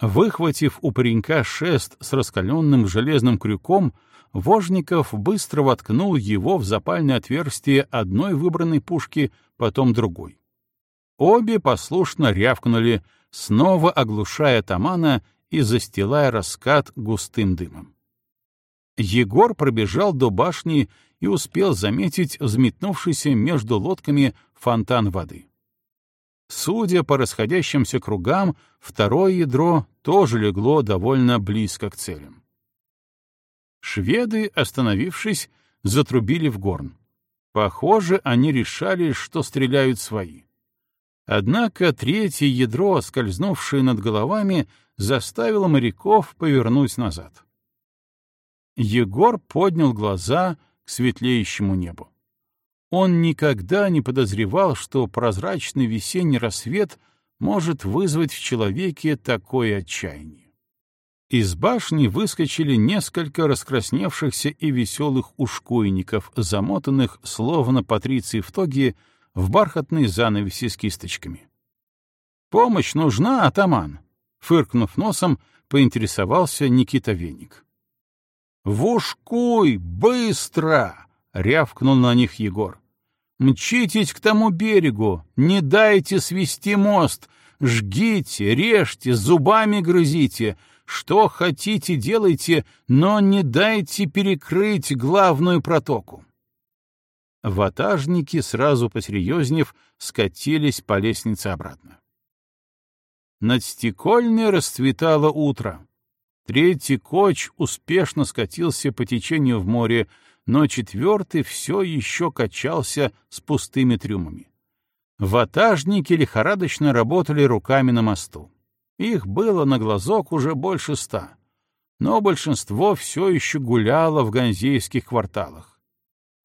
Выхватив у паренька шест с раскаленным железным крюком, Вожников быстро воткнул его в запальное отверстие одной выбранной пушки, потом другой. Обе послушно рявкнули, снова оглушая тамана и застилая раскат густым дымом. Егор пробежал до башни и успел заметить взметнувшийся между лодками фонтан воды. Судя по расходящимся кругам, второе ядро тоже легло довольно близко к целям. Шведы, остановившись, затрубили в горн. Похоже, они решали, что стреляют свои. Однако третье ядро, скользнувшее над головами, заставило моряков повернуть назад. Егор поднял глаза к светлеющему небу. Он никогда не подозревал, что прозрачный весенний рассвет может вызвать в человеке такое отчаяние. Из башни выскочили несколько раскрасневшихся и веселых ушкуйников, замотанных, словно патриции в тоге, в бархатные занавеси с кисточками. «Помощь нужна, атаман!» — фыркнув носом, поинтересовался Никита Веник. «В ушкуй! Быстро!» — рявкнул на них Егор. «Мчитесь к тому берегу, не дайте свести мост, жгите, режьте, зубами грызите, что хотите делайте, но не дайте перекрыть главную протоку». Ватажники, сразу посерьезнев, скатились по лестнице обратно. Над стекольной расцветало утро. Третий коч успешно скатился по течению в море, но четвертый все еще качался с пустыми трюмами. Ватажники лихорадочно работали руками на мосту. Их было на глазок уже больше ста, но большинство все еще гуляло в ганзейских кварталах.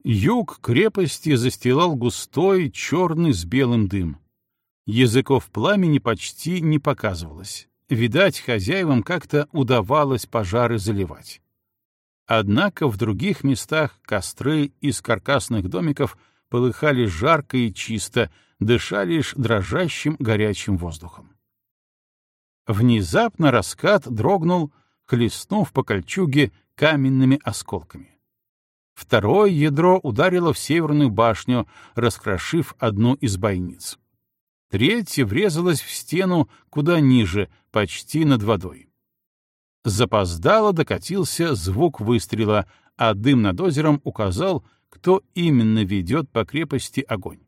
Юг крепости застилал густой, черный с белым дым. Языков пламени почти не показывалось. Видать, хозяевам как-то удавалось пожары заливать. Однако в других местах костры из каркасных домиков полыхали жарко и чисто, дыша лишь дрожащим горячим воздухом. Внезапно раскат дрогнул, хлестнув по кольчуге каменными осколками. Второе ядро ударило в северную башню, раскрошив одну из бойниц. Третье врезалось в стену куда ниже, почти над водой. Запоздало докатился звук выстрела, а дым над озером указал, кто именно ведет по крепости огонь.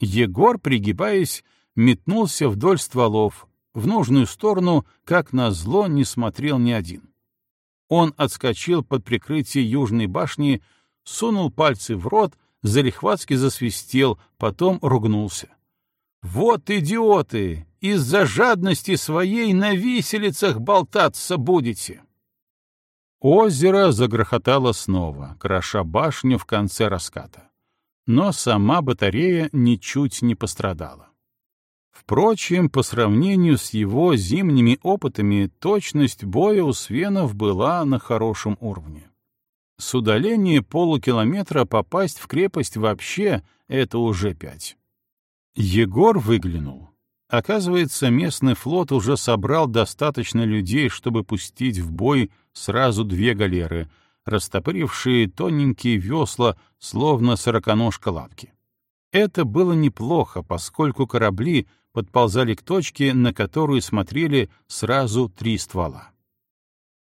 Егор, пригибаясь, метнулся вдоль стволов, в нужную сторону, как назло, не смотрел ни один. Он отскочил под прикрытие южной башни, сунул пальцы в рот, залихватски засвистел, потом ругнулся. «Вот идиоты! из-за жадности своей на виселицах болтаться будете. Озеро загрохотало снова, кроша башню в конце раската. Но сама батарея ничуть не пострадала. Впрочем, по сравнению с его зимними опытами, точность боя у свенов была на хорошем уровне. С удаления полукилометра попасть в крепость вообще — это уже пять. Егор выглянул. Оказывается, местный флот уже собрал достаточно людей, чтобы пустить в бой сразу две галеры, растопырившие тоненькие весла, словно сороконожка лапки. Это было неплохо, поскольку корабли подползали к точке, на которую смотрели сразу три ствола.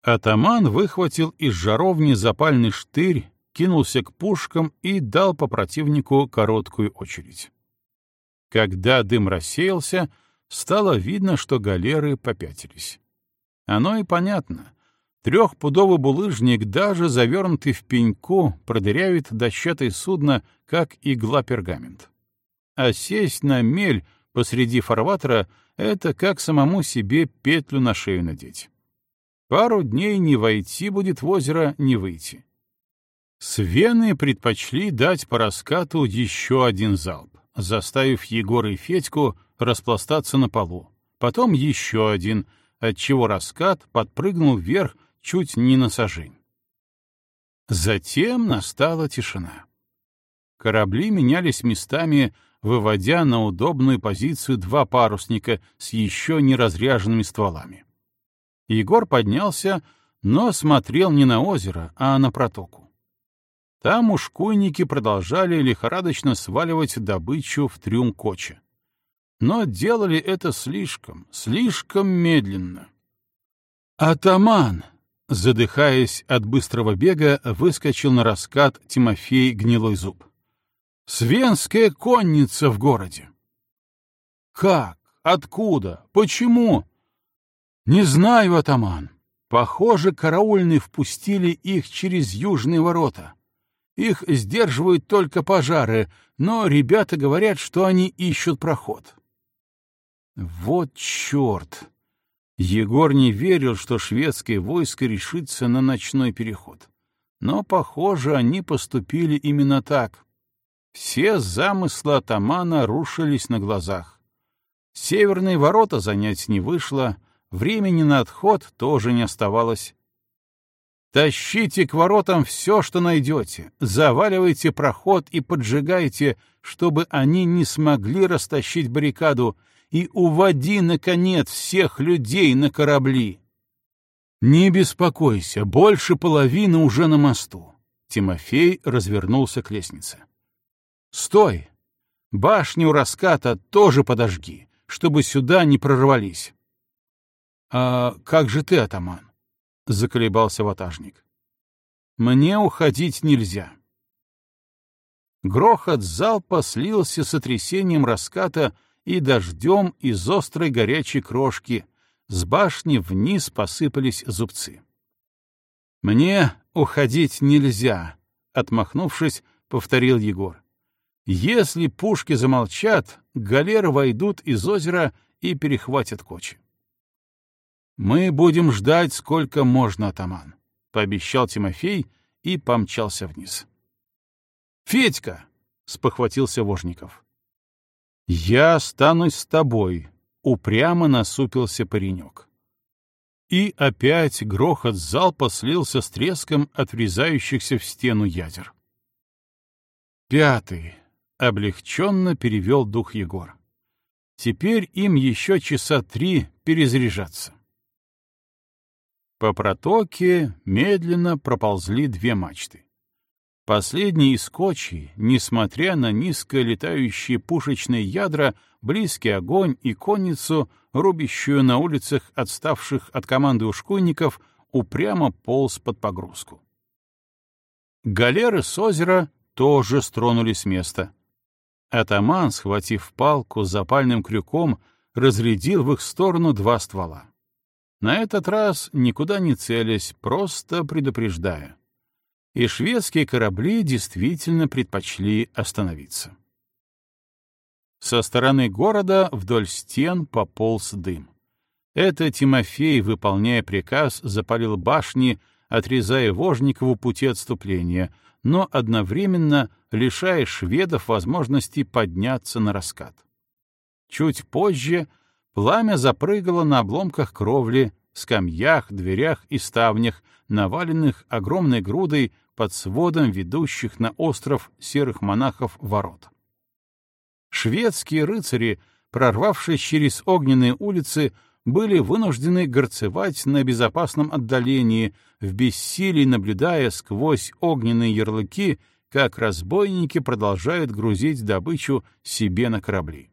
Атаман выхватил из жаровни запальный штырь, кинулся к пушкам и дал по противнику короткую очередь. Когда дым рассеялся, стало видно, что галеры попятились. Оно и понятно. Трехпудовый булыжник, даже завернутый в пеньку, продырявит дощатое судно, как игла пергамент. А сесть на мель посреди фарватера — это как самому себе петлю на шею надеть. Пару дней не войти будет в озеро, не выйти. Свены предпочли дать по раскату еще один залп заставив Егора и Федьку распластаться на полу. Потом еще один, отчего раскат подпрыгнул вверх чуть не на сажень. Затем настала тишина. Корабли менялись местами, выводя на удобную позицию два парусника с еще не разряженными стволами. Егор поднялся, но смотрел не на озеро, а на протоку. Там ушкуйники продолжали лихорадочно сваливать добычу в трюм коча. Но делали это слишком, слишком медленно. «Атаман!» — задыхаясь от быстрого бега, выскочил на раскат Тимофей Гнилой Зуб. «Свенская конница в городе!» «Как? Откуда? Почему?» «Не знаю, атаман. Похоже, караульные впустили их через южные ворота. Их сдерживают только пожары, но ребята говорят, что они ищут проход. Вот черт! Егор не верил, что шведское войско решится на ночной переход. Но, похоже, они поступили именно так. Все замыслы атамана рушились на глазах. Северные ворота занять не вышло, времени на отход тоже не оставалось. Тащите к воротам все, что найдете, заваливайте проход и поджигайте, чтобы они не смогли растащить баррикаду, и уводи, наконец, всех людей на корабли. Не беспокойся, больше половины уже на мосту. Тимофей развернулся к лестнице. Стой! Башню раската тоже подожги, чтобы сюда не прорвались. А как же ты, атаман? — заколебался ватажник. «Мне уходить нельзя». Грохот залпа слился с сотрясением раската и дождем из острой горячей крошки. С башни вниз посыпались зубцы. «Мне уходить нельзя», — отмахнувшись, повторил Егор. «Если пушки замолчат, галеры войдут из озера и перехватят кочи». «Мы будем ждать, сколько можно, атаман», — пообещал Тимофей и помчался вниз. «Федька!» — спохватился Вожников. «Я останусь с тобой», — упрямо насупился паренек. И опять грохот залпа слился с треском от врезающихся в стену ядер. «Пятый», — облегченно перевел дух Егор. «Теперь им еще часа три перезаряжаться». По протоке медленно проползли две мачты. Последние из кочи, несмотря на низко летающие пушечные ядра, близкий огонь и конницу, рубящую на улицах отставших от команды ушкуйников, упрямо полз под погрузку. Галеры с озера тоже стронулись с места. Атаман, схватив палку с запальным крюком, разрядил в их сторону два ствола. На этот раз никуда не целясь, просто предупреждая. И шведские корабли действительно предпочли остановиться. Со стороны города вдоль стен пополз дым. Это Тимофей, выполняя приказ, запалил башни, отрезая Вожникову пути отступления, но одновременно лишая шведов возможности подняться на раскат. Чуть позже пламя запрыгало на обломках кровли, скамьях, дверях и ставнях, наваленных огромной грудой под сводом ведущих на остров серых монахов ворот. Шведские рыцари, прорвавшись через огненные улицы, были вынуждены горцевать на безопасном отдалении, в бессилии наблюдая сквозь огненные ярлыки, как разбойники продолжают грузить добычу себе на корабли.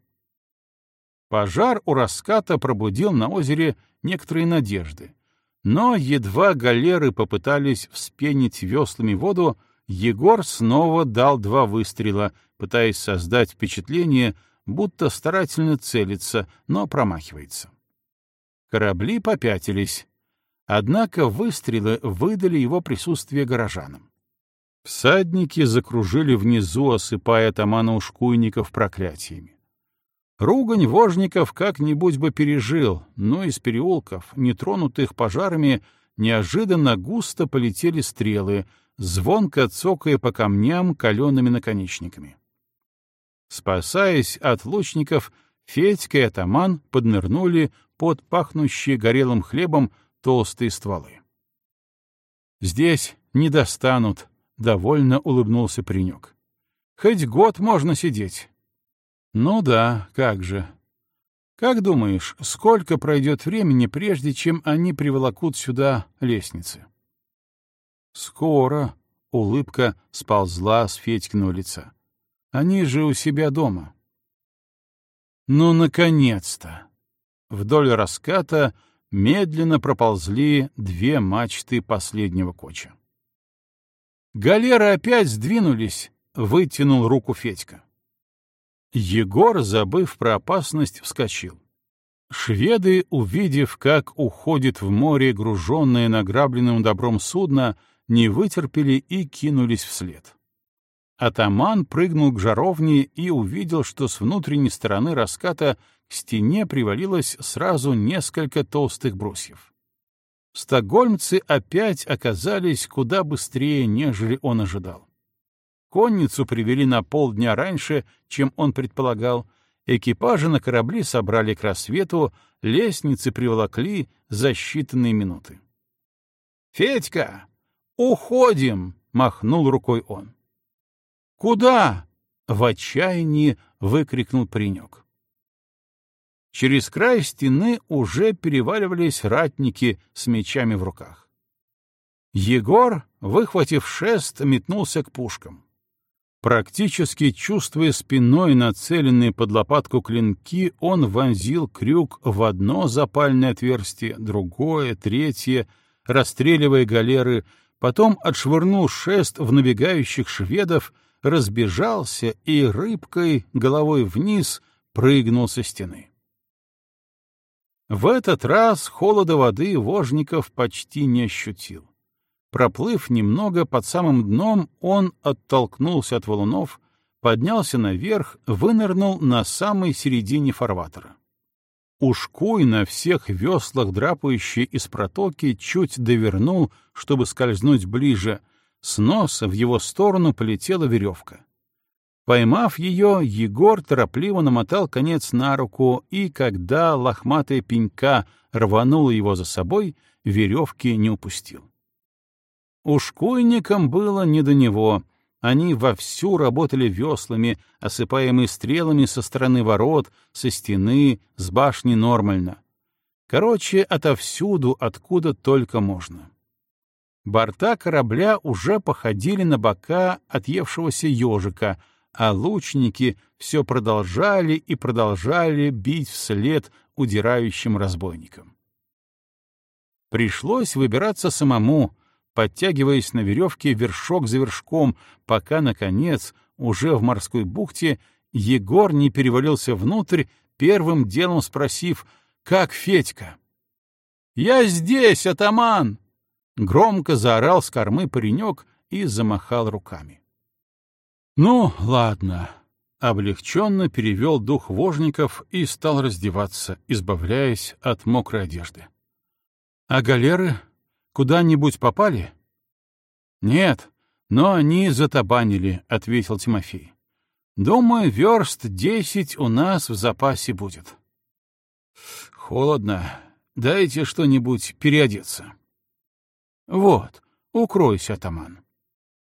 Пожар у раската пробудил на озере некоторые надежды, но едва галеры попытались вспенить веслами воду, Егор снова дал два выстрела, пытаясь создать впечатление, будто старательно целится, но промахивается. Корабли попятились, однако выстрелы выдали его присутствие горожанам. Всадники закружили внизу, осыпая атамана ушкуйников проклятиями. Ругань вожников как-нибудь бы пережил, но из переулков, нетронутых пожарами, неожиданно густо полетели стрелы, звонко цокая по камням калеными наконечниками. Спасаясь от лучников, Федька и атаман поднырнули под пахнущие горелым хлебом толстые стволы. «Здесь не достанут», — довольно улыбнулся паренек. «Хоть год можно сидеть». «Ну да, как же». «Как думаешь, сколько пройдет времени, прежде чем они приволокут сюда лестницы?» «Скоро», — улыбка сползла с Федькиного лица. «Они же у себя дома». «Ну, наконец-то!» Вдоль раската медленно проползли две мачты последнего коча. «Галеры опять сдвинулись!» — вытянул руку Федька. Егор, забыв про опасность, вскочил. Шведы, увидев, как уходит в море груженное награбленным добром судно, не вытерпели и кинулись вслед. Атаман прыгнул к жаровне и увидел, что с внутренней стороны раската к стене привалилось сразу несколько толстых брусьев. Стокгольмцы опять оказались куда быстрее, нежели он ожидал. Конницу привели на полдня раньше, чем он предполагал, экипажи на корабли собрали к рассвету, лестницы приволокли за считанные минуты. «Федька, уходим!» — махнул рукой он. «Куда?» — в отчаянии выкрикнул паренек. Через край стены уже переваливались ратники с мечами в руках. Егор, выхватив шест, метнулся к пушкам. Практически чувствуя спиной нацеленные под лопатку клинки, он вонзил крюк в одно запальное отверстие, другое, третье, расстреливая галеры, потом отшвырнул шест в набегающих шведов разбежался и рыбкой головой вниз прыгнул со стены. В этот раз холода воды Вожников почти не ощутил. Проплыв немного под самым дном, он оттолкнулся от валунов, поднялся наверх, вынырнул на самой середине фарватера. Ушкуй на всех веслах, драпающий из протоки, чуть довернул, чтобы скользнуть ближе — с носа в его сторону полетела веревка. Поймав ее, Егор торопливо намотал конец на руку, и когда лохматая пенька рванула его за собой, веревки не упустил. Ушкуйникам было не до него. Они вовсю работали веслами, осыпаемые стрелами со стороны ворот, со стены, с башни нормально. Короче, отовсюду, откуда только можно. Борта корабля уже походили на бока отъевшегося ежика, а лучники все продолжали и продолжали бить вслед удирающим разбойникам. Пришлось выбираться самому, подтягиваясь на веревке вершок за вершком, пока, наконец, уже в морской бухте, Егор не перевалился внутрь, первым делом спросив, как Федька. «Я здесь, атаман!» Громко заорал с кормы паренек и замахал руками. «Ну, ладно», — облегченно перевел дух вожников и стал раздеваться, избавляясь от мокрой одежды. «А галеры? куда-нибудь попали? Нет, но они затабанили, — ответил Тимофей. Думаю, верст десять у нас в запасе будет. Холодно. Дайте что-нибудь переодеться. Вот, укройся, атаман.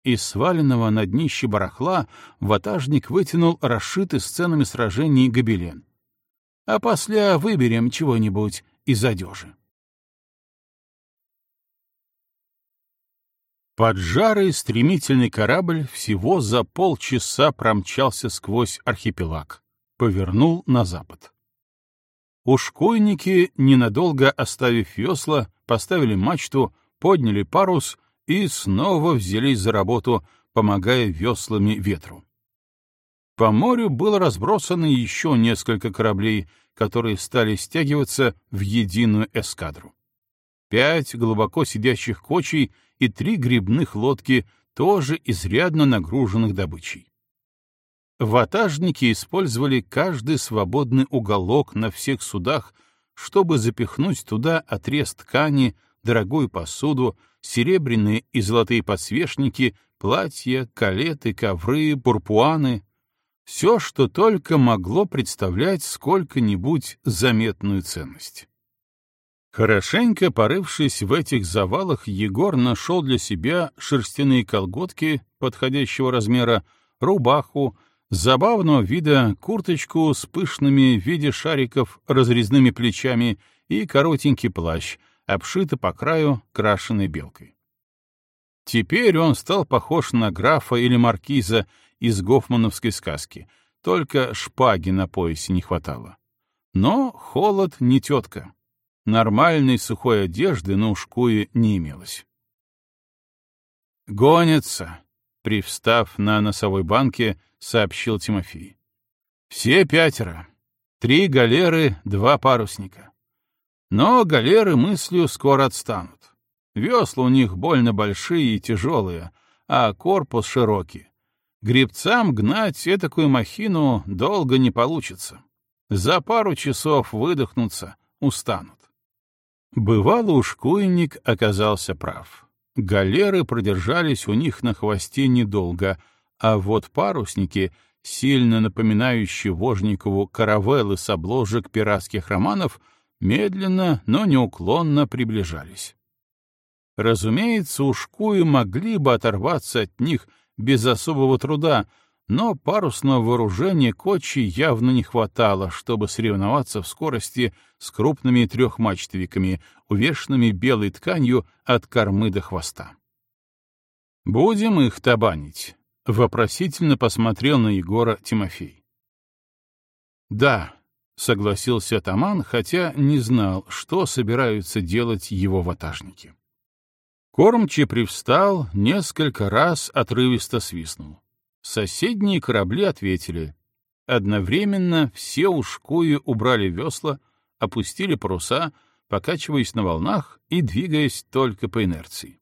Из сваленного на днище барахла ватажник вытянул расшитый сценами сражений гобелен. А после выберем чего-нибудь из одежи. Поджарый стремительный корабль всего за полчаса промчался сквозь архипелаг, повернул на запад. Ушкуйники, ненадолго оставив весла, поставили мачту, подняли парус и снова взялись за работу, помогая веслами ветру. По морю было разбросано еще несколько кораблей, которые стали стягиваться в единую эскадру. Пять глубоко сидящих кочей — и три грибных лодки, тоже изрядно нагруженных добычей. Ватажники использовали каждый свободный уголок на всех судах, чтобы запихнуть туда отрез ткани, дорогую посуду, серебряные и золотые подсвечники, платья, калеты, ковры, бурпуаны — все, что только могло представлять сколько-нибудь заметную ценность. Хорошенько порывшись в этих завалах, Егор нашел для себя шерстяные колготки подходящего размера, рубаху, забавного вида курточку с пышными в виде шариков разрезными плечами и коротенький плащ, обшитый по краю крашеной белкой. Теперь он стал похож на графа или маркиза из гофмановской сказки, только шпаги на поясе не хватало. Но холод не тетка. Нормальной сухой одежды на ушкуе не имелось. «Гонятся», — привстав на носовой банке, сообщил Тимофей. «Все пятеро. Три галеры, два парусника. Но галеры мыслью скоро отстанут. Весла у них больно большие и тяжелые, а корпус широкий. Гребцам гнать этакую махину долго не получится. За пару часов выдохнутся, устанут. Бывало, ушкуйник оказался прав. Галеры продержались у них на хвосте недолго, а вот парусники, сильно напоминающие Вожникову каравеллы с обложек пиратских романов, медленно, но неуклонно приближались. Разумеется, ушкуи могли бы оторваться от них без особого труда, но парусного вооружения Кочи явно не хватало, чтобы соревноваться в скорости с крупными трехмачтовиками, увешанными белой тканью от кормы до хвоста. «Будем их табанить», — вопросительно посмотрел на Егора Тимофей. «Да», — согласился атаман, хотя не знал, что собираются делать его ватажники. Кормчий привстал, несколько раз отрывисто свистнул. Соседние корабли ответили. Одновременно все ушкуи убрали весла, опустили паруса, покачиваясь на волнах и двигаясь только по инерции.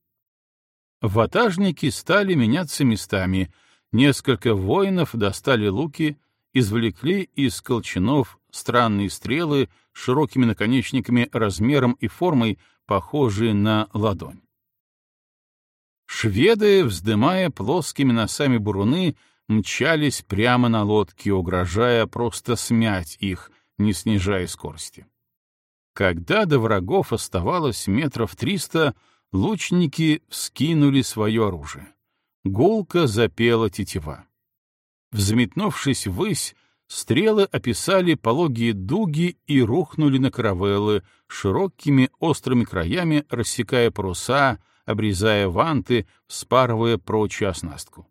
Ватажники стали меняться местами, несколько воинов достали луки, извлекли из колчанов странные стрелы с широкими наконечниками размером и формой, похожие на ладонь. Шведы, вздымая плоскими носами буруны, мчались прямо на лодке, угрожая просто смять их, не снижая скорости. Когда до врагов оставалось метров триста, лучники вскинули свое оружие. Гулко запела тетива. Взметнувшись ввысь, стрелы описали пологие дуги и рухнули на каравеллы, широкими острыми краями рассекая паруса, обрезая ванты, спарывая прочую оснастку.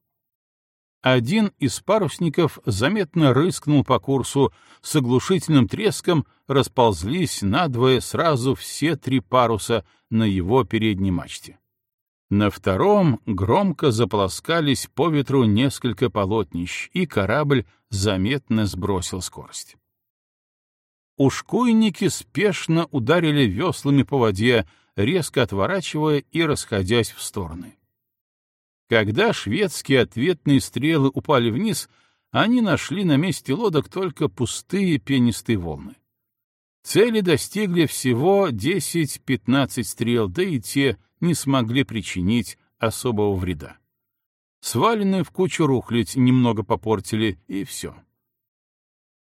Один из парусников заметно рыскнул по курсу, с оглушительным треском расползлись надвое сразу все три паруса на его передней мачте. На втором громко заполоскались по ветру несколько полотнищ, и корабль заметно сбросил скорость. Ушкуйники спешно ударили веслами по воде, резко отворачивая и расходясь в стороны. Когда шведские ответные стрелы упали вниз, они нашли на месте лодок только пустые пенистые волны. Цели достигли всего 10-15 стрел, да и те не смогли причинить особого вреда. Сваленную в кучу рухлядь немного попортили, и все.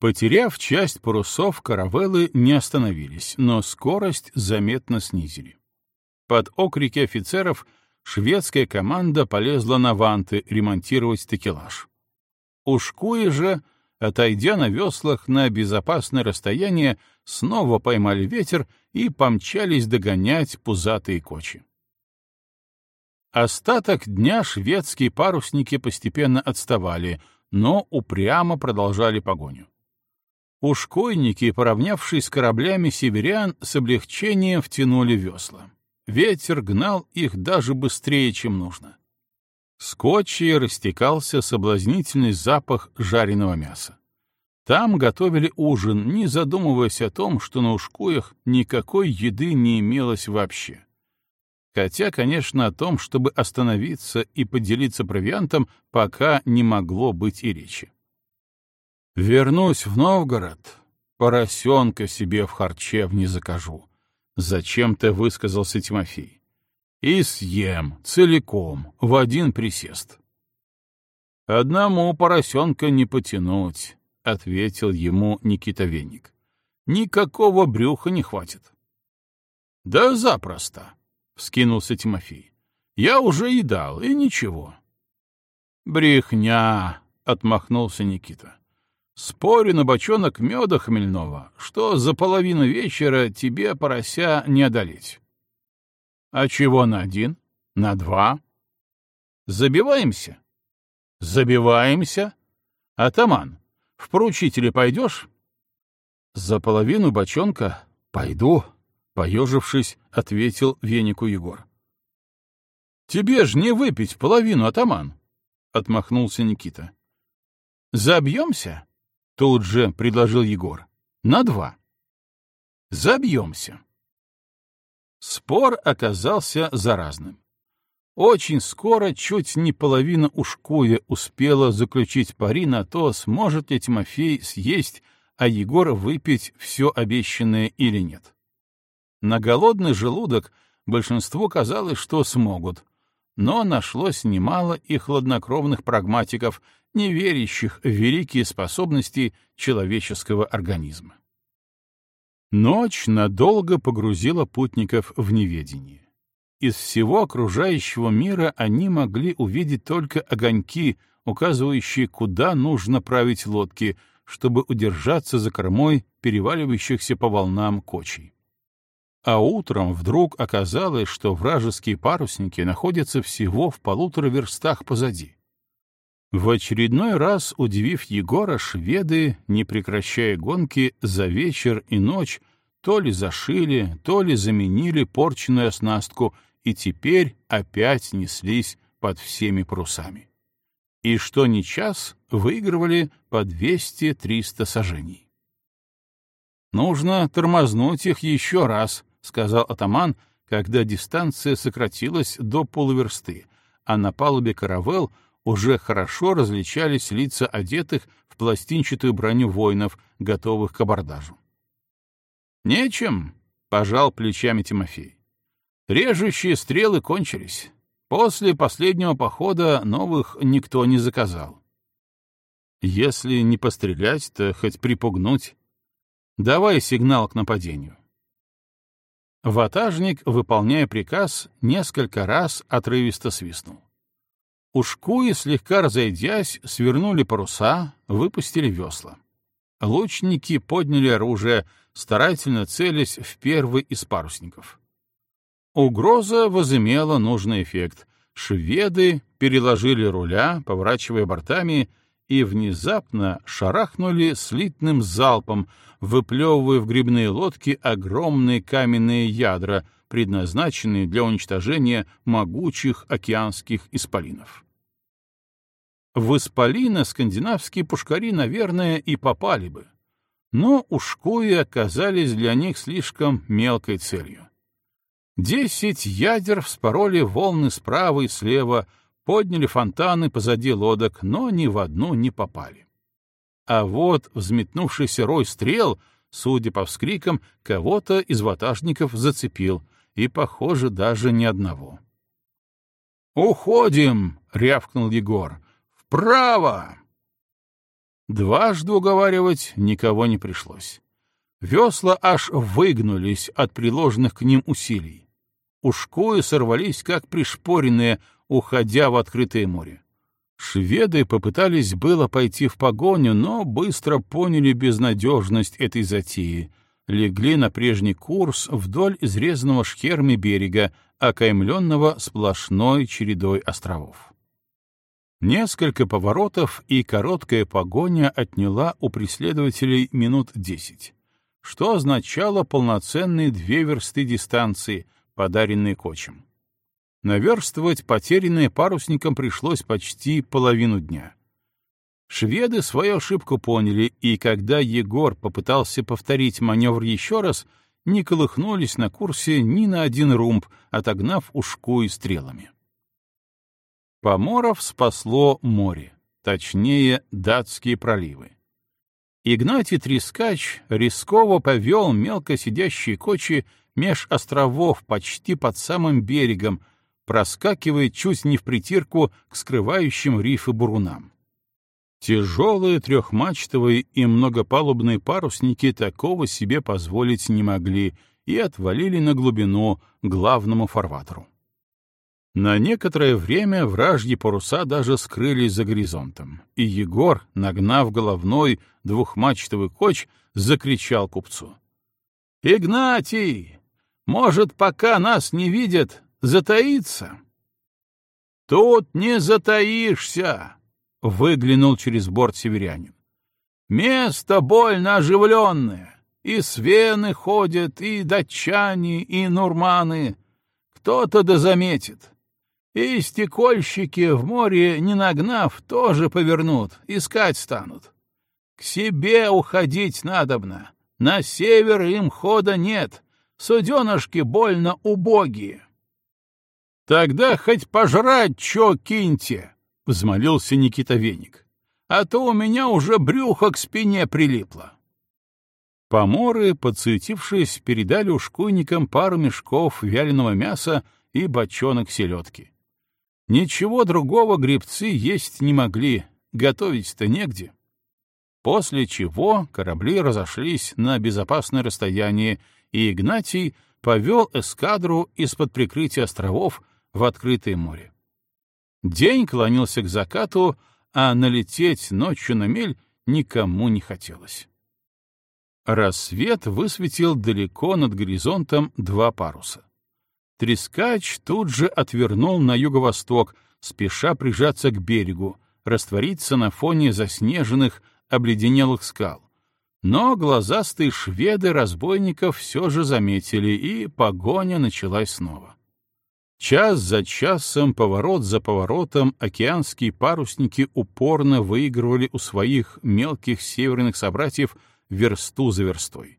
Потеряв часть парусов, каравеллы не остановились, но скорость заметно снизили. Под окрики офицеров шведская команда полезла на ванты ремонтировать такелаж. Ушкуи же, отойдя на веслах на безопасное расстояние, снова поймали ветер и помчались догонять пузатые кочи. Остаток дня шведские парусники постепенно отставали, но упрямо продолжали погоню. Ушкойники, поравнявшись с кораблями северян, с облегчением втянули весла. Ветер гнал их даже быстрее, чем нужно. С кочи растекался соблазнительный запах жареного мяса. Там готовили ужин, не задумываясь о том, что на ушкуях никакой еды не имелось вообще. Хотя, конечно, о том, чтобы остановиться и поделиться провиантом, пока не могло быть и речи. Вернусь в Новгород, поросенка себе в харчевне закажу. Зачем-то высказался Тимофей. И съем целиком, в один присест. Одному поросенка не потянуть, — ответил ему Никита Веник. Никакого брюха не хватит. Да запросто, — вскинулся Тимофей. Я уже едал, и ничего. Брехня, — отмахнулся Никита. Спорю на бочонок меда хмельного, что за половину вечера тебе, порося, не одолеть. А чего на один? На два? Забиваемся? Забиваемся? Атаман, в поручители пойдешь? За половину бочонка пойду, поежившись, ответил венику Егор. Тебе ж не выпить половину, атаман, отмахнулся Никита. Забьемся? Тут же предложил Егор. На два. Забьемся. Спор оказался заразным. Очень скоро чуть не половина ушкуя успела заключить пари на то, сможет ли Тимофей съесть, а Егор выпить все обещанное или нет. На голодный желудок большинству казалось, что смогут, но нашлось немало и хладнокровных прагматиков, не верящих в великие способности человеческого организма. Ночь надолго погрузила путников в неведение. Из всего окружающего мира они могли увидеть только огоньки, указывающие, куда нужно править лодки, чтобы удержаться за кормой переваливающихся по волнам кочей. А утром вдруг оказалось, что вражеские парусники находятся всего в полутора верстах позади. В очередной раз, удивив Егора, шведы, не прекращая гонки, за вечер и ночь то ли зашили, то ли заменили порченную оснастку и теперь опять неслись под всеми парусами. И что ни час выигрывали по 200-300 сажений. «Нужно тормознуть их еще раз», — сказал атаман, когда дистанция сократилась до полуверсты, а на палубе каравел уже хорошо различались лица одетых в пластинчатую броню воинов, готовых к абордажу. «Нечем», — пожал плечами Тимофей. «Режущие стрелы кончились. После последнего похода новых никто не заказал. Если не пострелять, то хоть припугнуть. Давай сигнал к нападению». Ватажник, выполняя приказ, несколько раз отрывисто свистнул. Ушкуи, слегка разойдясь, свернули паруса, выпустили весла. Лучники подняли оружие, старательно целясь в первый из парусников. Угроза возымела нужный эффект. Шведы переложили руля, поворачивая бортами, и внезапно шарахнули слитным залпом, выплевывая в грибные лодки огромные каменные ядра, предназначенные для уничтожения могучих океанских исполинов. В исполина скандинавские пушкари, наверное, и попали бы, но ушкуи оказались для них слишком мелкой целью. Десять ядер вспороли волны справа и слева, подняли фонтаны позади лодок, но ни в одну не попали. А вот взметнувшийся рой стрел судя по вскрикам, кого-то из ватажников зацепил, и, похоже, даже ни одного. «Уходим!» — рявкнул Егор. «Вправо!» Дважды уговаривать никого не пришлось. Весла аж выгнулись от приложенных к ним усилий. Ушкуи сорвались, как пришпоренные, уходя в открытое море. Шведы попытались было пойти в погоню, но быстро поняли безнадежность этой затеи, легли на прежний курс вдоль изрезанного шхерами берега, окаймленного сплошной чередой островов. Несколько поворотов и короткая погоня отняла у преследователей минут десять, что означало полноценные две версты дистанции, подаренные кочем. Наверстывать потерянное парусником пришлось почти половину дня. Шведы свою ошибку поняли, и когда Егор попытался повторить маневр еще раз, не колыхнулись на курсе ни на один румб, отогнав ушку и стрелами. Поморов спасло море, точнее, датские проливы. Игнатий Трескач рисково повел мелко сидящие кочи меж островов почти под самым берегом, проскакивая чуть не в притирку к скрывающим рифы бурунам. Тяжелые трехмачтовые и многопалубные парусники такого себе позволить не могли и отвалили на глубину главному фарватеру. На некоторое время вражьи паруса даже скрылись за горизонтом, и Егор, нагнав головной двухмачтовый коч, закричал купцу. — Игнатий! Может, пока нас не видят, затаиться? — Тут не затаишься! — выглянул через борт северянин. — Место больно оживленное. И свены ходят, и датчане, и нурманы. Кто-то да заметит. И стекольщики в море, не нагнав, тоже повернут, искать станут. К себе уходить надобно. На север им хода нет. Суденышки больно убогие. — Тогда хоть пожрать чё киньте, — взмолился Никита Веник. — А то у меня уже брюхо к спине прилипло. Поморы, подсуетившись, передали ушкуйникам пару мешков вяленого мяса и бочонок селедки. Ничего другого гребцы есть не могли, готовить-то негде. После чего корабли разошлись на безопасное расстояние, и Игнатий повел эскадру из-под прикрытия островов в открытое море. День клонился к закату, а налететь ночью на мель никому не хотелось. Рассвет высветил далеко над горизонтом два паруса. Трескач тут же отвернул на юго-восток, спеша прижаться к берегу, раствориться на фоне заснеженных, обледенелых скал. Но глазастые шведы разбойников все же заметили, и погоня началась снова. Час за часом, поворот за поворотом, океанские парусники упорно выигрывали у своих мелких северных собратьев версту за верстой.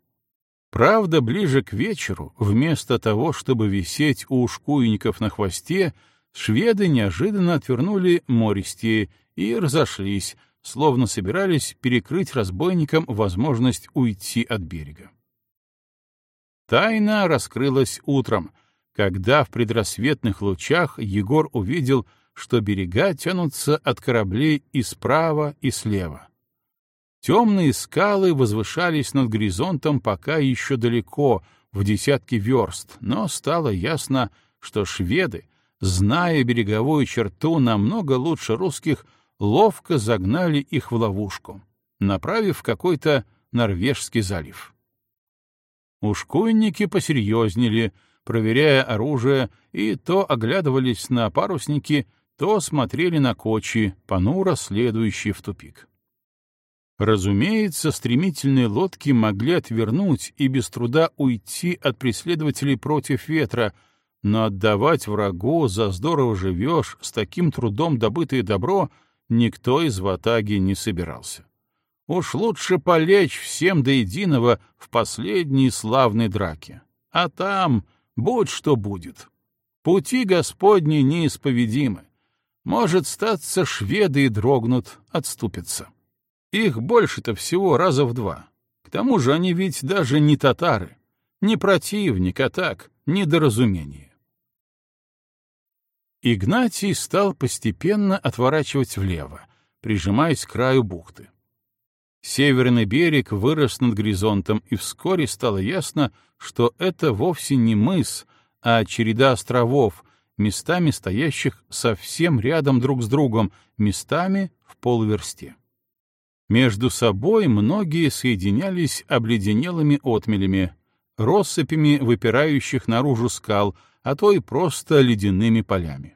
Правда, ближе к вечеру, вместо того, чтобы висеть у ушкуйников на хвосте, шведы неожиданно отвернули мористее и разошлись, словно собирались перекрыть разбойникам возможность уйти от берега. Тайна раскрылась утром, когда в предрассветных лучах Егор увидел, что берега тянутся от кораблей и справа, и слева — Темные скалы возвышались над горизонтом пока еще далеко, в десятки верст, но стало ясно, что шведы, зная береговую черту намного лучше русских, ловко загнали их в ловушку, направив в какой-то норвежский залив. Ушкуйники посерьезнели, проверяя оружие, и то оглядывались на парусники, то смотрели на кочи, понуро следующие в тупик. Разумеется, стремительные лодки могли отвернуть и без труда уйти от преследователей против ветра, но отдавать врагу за здорово живешь с таким трудом добытое добро никто из ватаги не собирался. Уж лучше полечь всем до единого в последней славной драке. А там будь что будет. Пути Господни неисповедимы. Может, статься шведы и дрогнут, отступятся. Их больше-то всего раза в два. К тому же они ведь даже не татары, не противник, а так, недоразумение. Игнатий стал постепенно отворачивать влево, прижимаясь к краю бухты. Северный берег вырос над горизонтом, и вскоре стало ясно, что это вовсе не мыс, а череда островов, местами стоящих совсем рядом друг с другом, местами в полуверсте. Между собой многие соединялись обледенелыми отмелями, россыпями выпирающих наружу скал, а то и просто ледяными полями.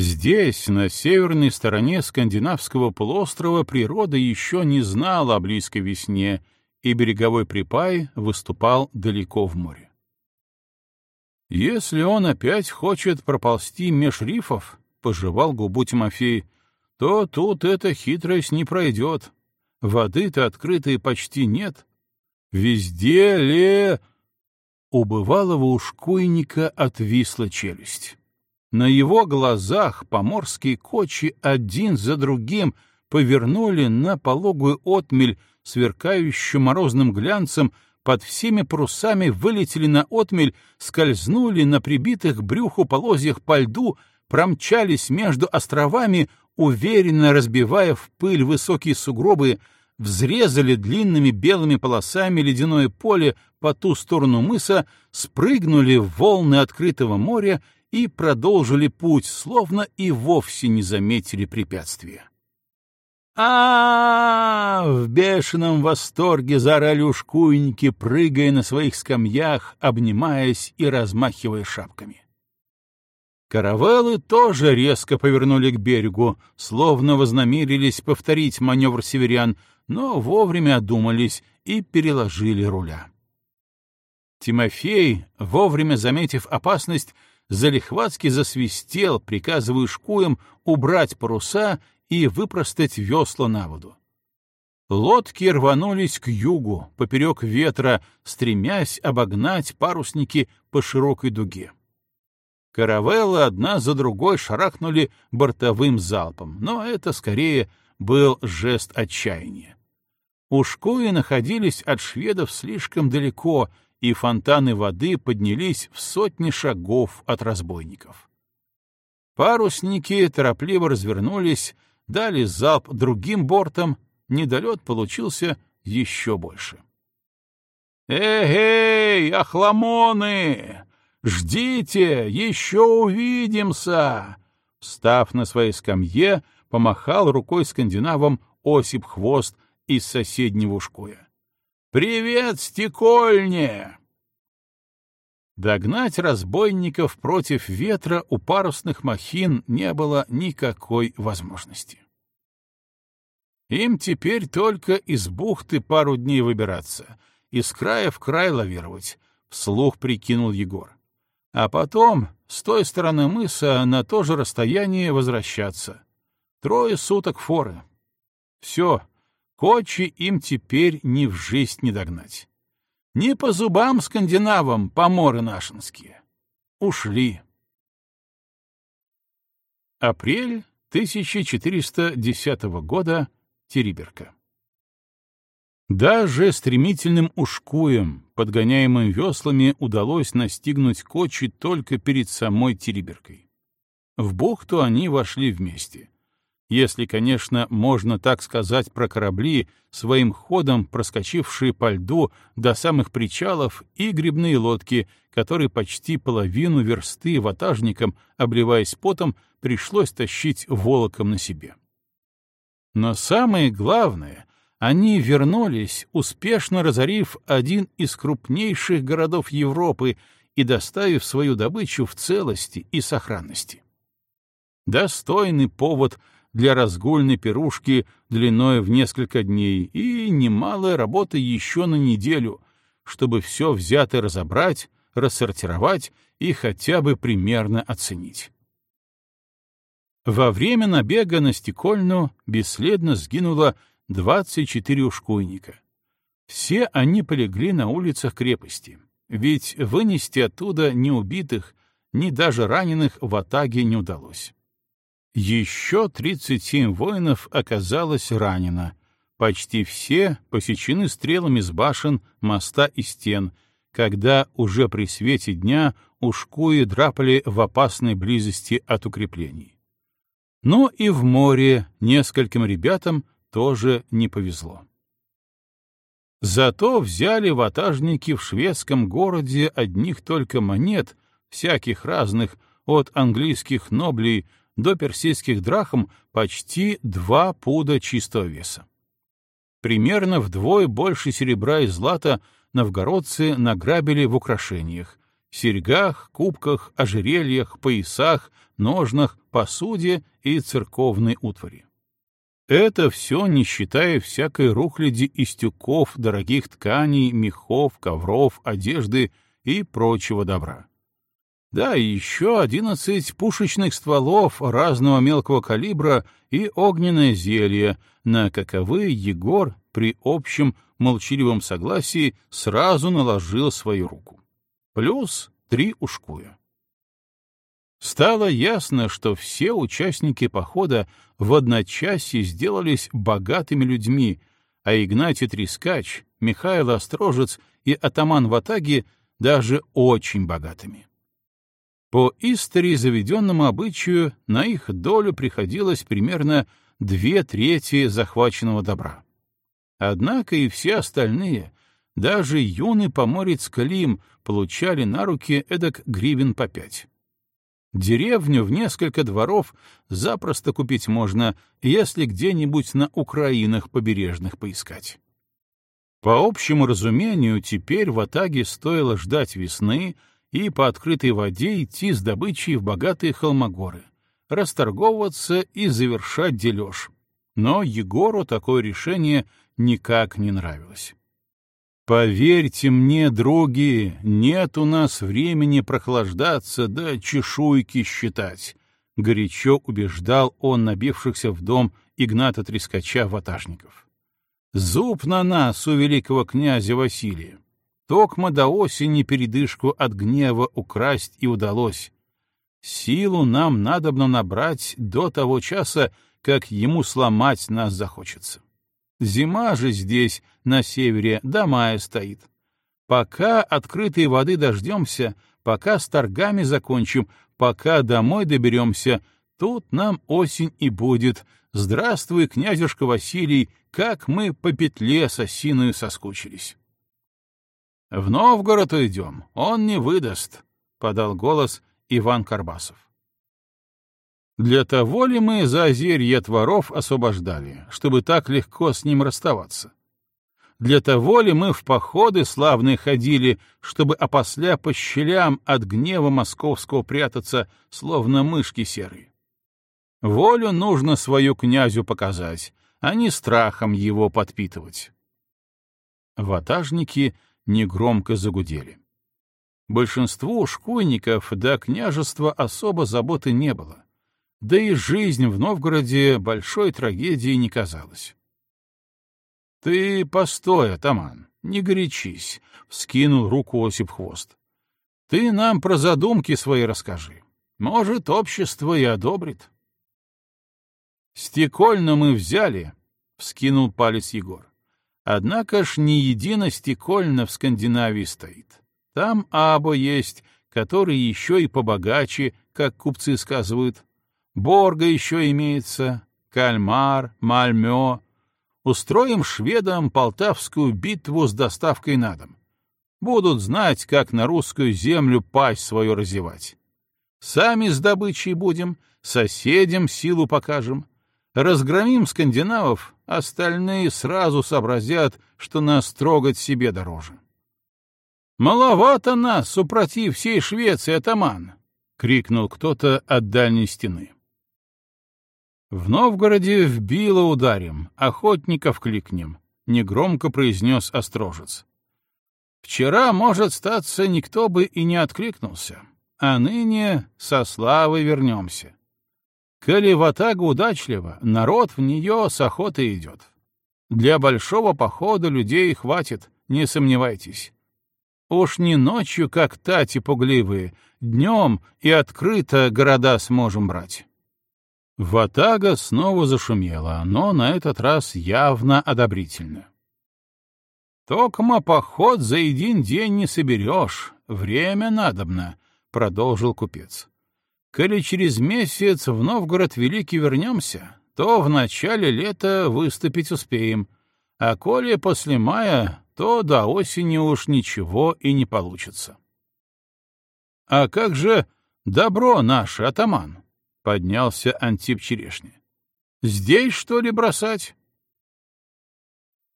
Здесь, на северной стороне скандинавского полуострова, природа еще не знала о близкой весне, и береговой припай выступал далеко в море. «Если он опять хочет проползти меж рифов», — пожевал губу Тимофей, — «то тут эта хитрость не пройдет. Воды-то открытой почти нет. Везде ли...» У бывалого ушкуйника отвисла челюсть. На его глазах поморские кочи один за другим повернули на пологую отмель, сверкающую морозным глянцем, под всеми парусами вылетели на отмель, скользнули на прибитых брюху полозьях по льду, промчались между островами, уверенно разбивая в пыль высокие сугробы, взрезали длинными белыми полосами ледяное поле по ту сторону мыса, спрыгнули в волны открытого моря и продолжили путь, словно и вовсе не заметили препятствия. а, В бешеном восторге заорали ушкуйники, прыгая на своих скамьях, обнимаясь и размахивая шапками. Каравеллы тоже резко повернули к берегу, словно вознамерились повторить маневр северян, но вовремя одумались и переложили руля. Тимофей, вовремя заметив опасность, залихватски засвистел, приказывая шкуям убрать паруса и выпростать весла на воду. Лодки рванулись к югу, поперек ветра, стремясь обогнать парусники по широкой дуге. Каравеллы одна за другой шарахнули бортовым залпом, но это скорее был жест отчаяния. Ушкуи находились от шведов слишком далеко, и фонтаны воды поднялись в сотни шагов от разбойников. Парусники торопливо развернулись, дали залп другим бортам, недолет получился еще больше. «Эй-эй, охламоны! Ждите, еще увидимся!» Встав на своей скамье, помахал рукой скандинавам Осип Хвост из соседнего ушкуя. «Привет, стекольне!» Догнать разбойников против ветра у парусных махин не было никакой возможности. Им теперь только из бухты пару дней выбираться, из края в край лавировать, — вслух прикинул Егор. А потом с той стороны мыса на то же расстояние возвращаться. Трое суток форы. Все, Кочи им теперь ни в жизнь не догнать. Не по зубам скандинавам поморы нашинские. Ушли. Апрель 1410 года. Териберка. Даже стремительным ушкуем, подгоняемым веслами, удалось настигнуть Кочи только перед самой Териберкой. В бухту они вошли вместе — если, конечно, можно так сказать про корабли, своим ходом проскочившие по льду до самых причалов и грибные лодки, которые почти половину версты ватажникам, обливаясь потом, пришлось тащить волоком на себе. Но самое главное, они вернулись, успешно разорив один из крупнейших городов Европы и доставив свою добычу в целости и сохранности. Достойный повод — для разгульной пирушки длиной в несколько дней и немалая работа еще на неделю, чтобы все взятое разобрать, рассортировать и хотя бы примерно оценить. Во время набега на Стекольну бесследно сгинуло 24 ушкуйника. Все они полегли на улицах крепости, ведь вынести оттуда ни убитых, ни даже раненых в Атаге не удалось. Еще 37 воинов оказалось ранено. Почти все посечены стрелами с башен, моста и стен, когда уже при свете дня ушкуи драпали в опасной близости от укреплений. Но и в море нескольким ребятам тоже не повезло. Зато взяли ватажники в шведском городе одних только монет, всяких разных, от английских ноблей до персидских драхм, почти два пуда чистого веса. Примерно вдвое больше серебра и злата новгородцы награбили в украшениях, серьгах, кубках, ожерельях, поясах, ножнах, посуде и церковной утвари. Это все не считая всякой рухляди из тюков, дорогих тканей, мехов, ковров, одежды и прочего добра. Да, и еще одиннадцать пушечных стволов разного мелкого калибра и огненное зелье, на каковы Егор при общем молчаливом согласии сразу наложил свою руку. Плюс три ушкуя. Стало ясно, что все участники похода в одночасье сделались богатыми людьми, а Игнатий Трескач, Михаил Острожец и атаман Ватаги даже очень богатыми. По истории заведенному обычаю на их долю приходилось примерно две трети захваченного добра. Однако и все остальные, даже юный поморец Клим, получали на руки эдак гривен по пять. Деревню в несколько дворов запросто купить можно, если где-нибудь на Украинах побережных поискать. По общему разумению, теперь в Атаге стоило ждать весны и по открытой воде идти с добычей в богатые холмогоры, расторговываться и завершать дележ. Но Егору такое решение никак не нравилось. Поверьте мне, други, нет у нас времени прохлаждаться да чешуйки считать, — горячо убеждал он набившихся в дом Игната Трескача ватажников. Зуб на нас у великого князя Василия. Токма до осени передышку от гнева украсть и удалось. Силу нам надобно набрать до того часа, как ему сломать нас захочется. Зима же здесь, на севере, до мая стоит. Пока открытой воды дождемся, пока с торгами закончим, пока домой доберемся, тут нам осень и будет. Здравствуй, князюшка Василий, как мы по петле с осиную соскучились. — В Новгород идем, он не выдаст, — подал голос Иван Карбасов. Для того ли мы за озерье творов освобождали, чтобы так легко с ним расставаться? Для того ли мы в походы славные ходили, чтобы опосля по щелям от гнева московского прятаться, словно мышки серые? Волю нужно свою князю показать, а не страхом его подпитывать. Ватажники негромко загудели. Большинству шкуйников до княжества особо заботы не было да и жизнь в Новгороде большой трагедией не казалась. — Ты постой, атаман, не горячись, — вскинул руку Осип Хвост. — Ты нам про задумки свои расскажи. Может, общество и одобрит. — Стекольно мы взяли, — вскинул палец Егор. Однако ж не едино стекольно в Скандинавии стоит. Там або есть, который еще и побогаче, как купцы сказывают, Борга еще имеется, Кальмар, Мальмё. Устроим шведам полтавскую битву с доставкой на дом. Будут знать, как на русскую землю пасть свою разевать. Сами с добычей будем, соседям силу покажем. Разгромим скандинавов, остальные сразу сообразят, что нас трогать себе дороже. «Маловато нас, супротив всей Швеции, атаман!» — крикнул кто-то от дальней стены. «В Новгороде в било ударим, охотников кликнем», — негромко произнес Острожец. «Вчера, может, статься, никто бы и не откликнулся, а ныне со славой вернемся. Коли ватага удачлива, народ в нее с охотой идет. Для большого похода людей хватит, не сомневайтесь. Уж не ночью, как тати пугливые, днем и открыто города сможем брать». Ватага снова зашумела, но на этот раз явно одобрительно. «Токма поход за один день не соберешь, время надобно», — продолжил купец. «Коли через месяц в Новгород Великий вернемся, то в начале лета выступить успеем, а коли после мая, то до осени уж ничего и не получится». «А как же добро наше, атаман?» — поднялся Антип Черешня. «Здесь, что ли, бросать?»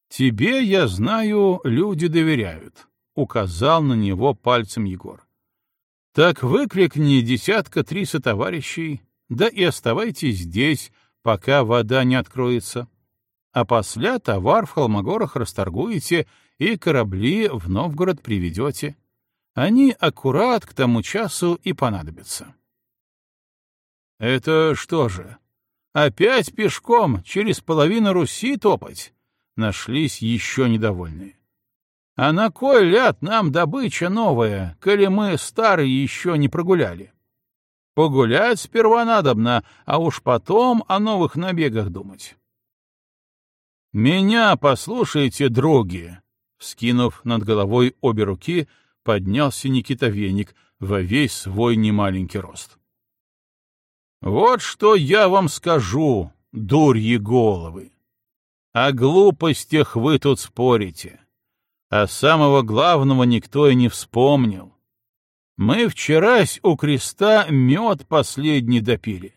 «Тебе, я знаю, люди доверяют», — указал на него пальцем Егор. «Так выкликни десятка-три сотоварищей, да и оставайтесь здесь, пока вода не откроется. А после товар в Холмогорах расторгуете и корабли в Новгород приведете. Они аккурат к тому часу и понадобятся». «Это что же, опять пешком через половину Руси топать?» Нашлись еще недовольные. «А на кой ляд нам добыча новая, коли мы старые еще не прогуляли? Погулять сперва надобно, а уж потом о новых набегах думать». «Меня послушайте, други!» Скинув над головой обе руки, поднялся Никита Веник во весь свой немаленький рост. Вот что я вам скажу, дурьи головы. О глупостях вы тут спорите. А самого главного никто и не вспомнил. Мы вчерась у креста мед последний допили.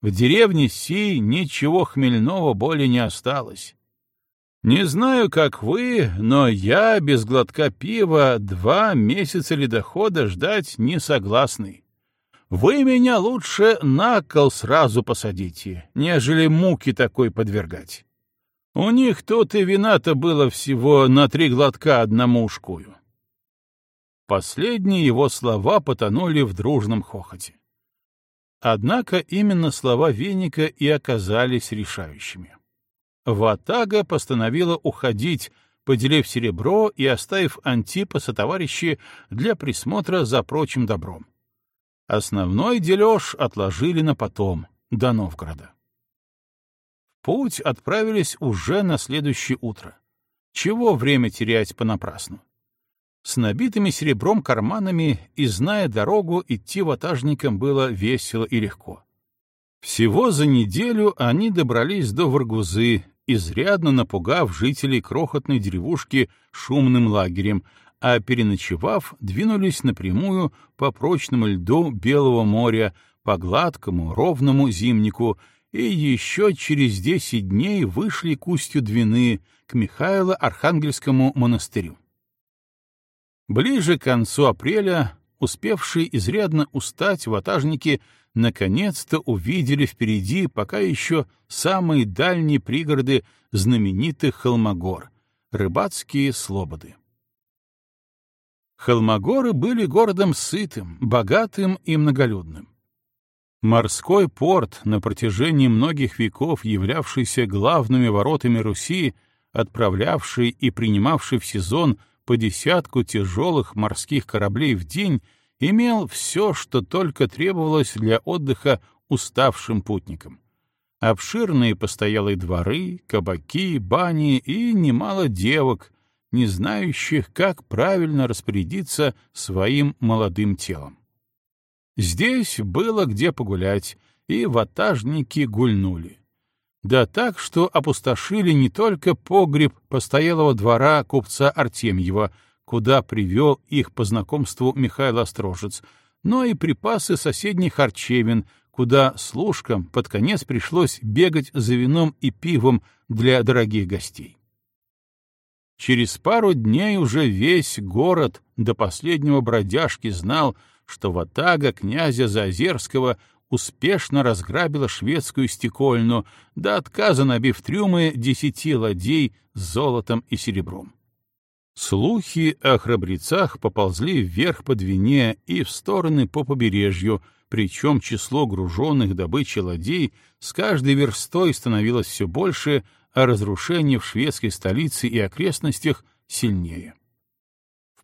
В деревне Си ничего хмельного более не осталось. Не знаю, как вы, но я без глотка пива два месяца ледохода ждать не согласный. Вы меня лучше на кол сразу посадите, нежели муки такой подвергать. У них тут и вина-то было всего на три глотка одному ушкую. Последние его слова потонули в дружном хохоте. Однако именно слова Веника и оказались решающими. Ватага постановила уходить, поделив серебро и оставив Антипа со товарищи для присмотра за прочим добром. Основной дележ отложили на потом, до Новгорода. Путь отправились уже на следующее утро. Чего время терять понапрасну? С набитыми серебром карманами и, зная дорогу, идти ватажникам было весело и легко. Всего за неделю они добрались до Варгузы, изрядно напугав жителей крохотной деревушки шумным лагерем, а переночевав, двинулись напрямую по прочному льду Белого моря, по гладкому, ровному зимнику, и еще через десять дней вышли к устью Двины, к Михаило-Архангельскому монастырю. Ближе к концу апреля, успевшие изрядно устать ватажники, наконец-то увидели впереди пока еще самые дальние пригороды знаменитых Холмогор — рыбацкие слободы. Холмогоры были городом сытым, богатым и многолюдным. Морской порт, на протяжении многих веков являвшийся главными воротами Руси, отправлявший и принимавший в сезон по десятку тяжелых морских кораблей в день, имел все, что только требовалось для отдыха уставшим путникам. Обширные постоялые дворы, кабаки, бани и немало девок, не знающих, как правильно распорядиться своим молодым телом. Здесь было где погулять, и ватажники гульнули. Да так, что опустошили не только погреб постоялого двора купца Артемьева, куда привел их по знакомству Михаил Острожец, но и припасы соседних харчевин, куда служкам под конец пришлось бегать за вином и пивом для дорогих гостей. Через пару дней уже весь город до последнего бродяжки знал, что ватага князя Зазерского успешно разграбила шведскую стекольну, до отказа набив трюмы десяти ладей с золотом и серебром. Слухи о храбрецах поползли вверх по Двине и в стороны по побережью, причем число груженных добычей ладей с каждой верстой становилось все больше, а разрушение в шведской столице и окрестностях сильнее.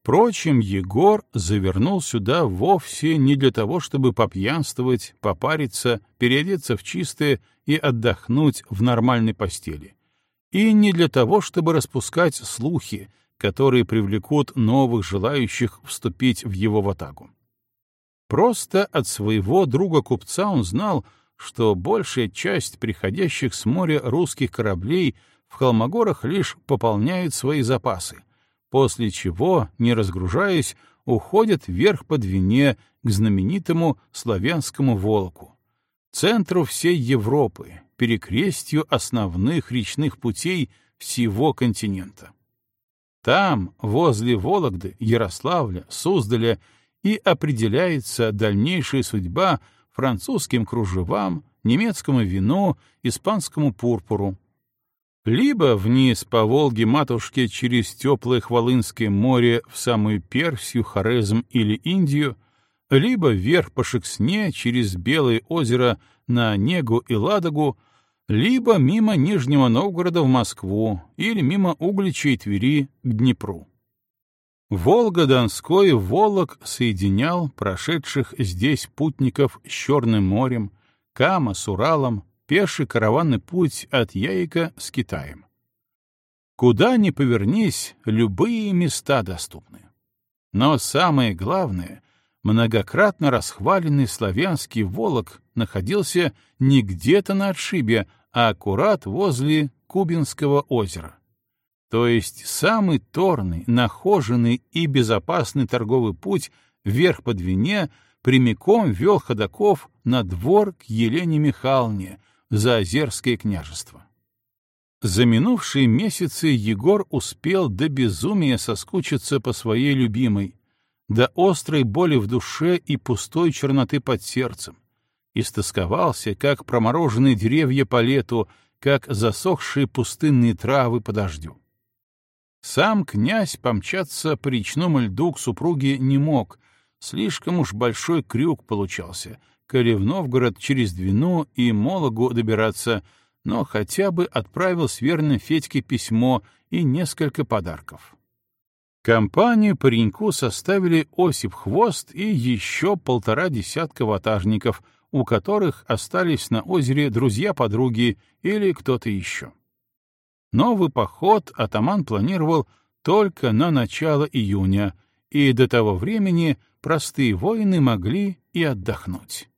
Впрочем, Егор завернул сюда вовсе не для того, чтобы попьянствовать, попариться, переодеться в чистое и отдохнуть в нормальной постели. И не для того, чтобы распускать слухи, которые привлекут новых желающих вступить в его ватагу. Просто от своего друга-купца он знал, что большая часть приходящих с моря русских кораблей в Холмогорах лишь пополняют свои запасы, после чего, не разгружаясь, уходят вверх по Двине к знаменитому славянскому Волоку, центру всей Европы, перекрестью основных речных путей всего континента. Там, возле Вологды, Ярославля, Суздаля, и определяется дальнейшая судьба французским кружевам, немецкому вину, испанскому пурпуру, либо вниз по Волге матушке через теплое Хвалынское море в самую Персию, Хорезм или Индию, либо вверх по Шексне через Белое озеро на Негу и Ладогу, либо мимо Нижнего Новгорода в Москву или мимо Углича и Твери к Днепру. Волга-Донской Волок соединял прошедших здесь путников с Черным морем, Кама с Уралом, пеший караванный путь от Яйка с Китаем. Куда ни повернись, любые места доступны. Но самое главное, многократно расхваленный славянский Волок находился не где-то на отшибе, а аккурат возле Кубинского озера. То есть самый торный, нахоженный и безопасный торговый путь вверх по Двине прямиком вел ходаков на двор к Елене Михайловне, за Озерское княжество. За минувшие месяцы Егор успел до безумия соскучиться по своей любимой, до острой боли в душе и пустой черноты под сердцем, истосковался, как промороженные деревья по лету, как засохшие пустынные травы по дождю. Сам князь помчаться по речному льду к супруге не мог, слишком уж большой крюк получался — коли в Новгород через Двину и Мологу добираться, но хотя бы отправил с верным Федьке письмо и несколько подарков. Компанию пареньку составили Осип Хвост и еще полтора десятка ватажников, у которых остались на озере друзья-подруги или кто-то еще. Новый поход атаман планировал только на начало июня, и до того времени простые воины могли и отдохнуть.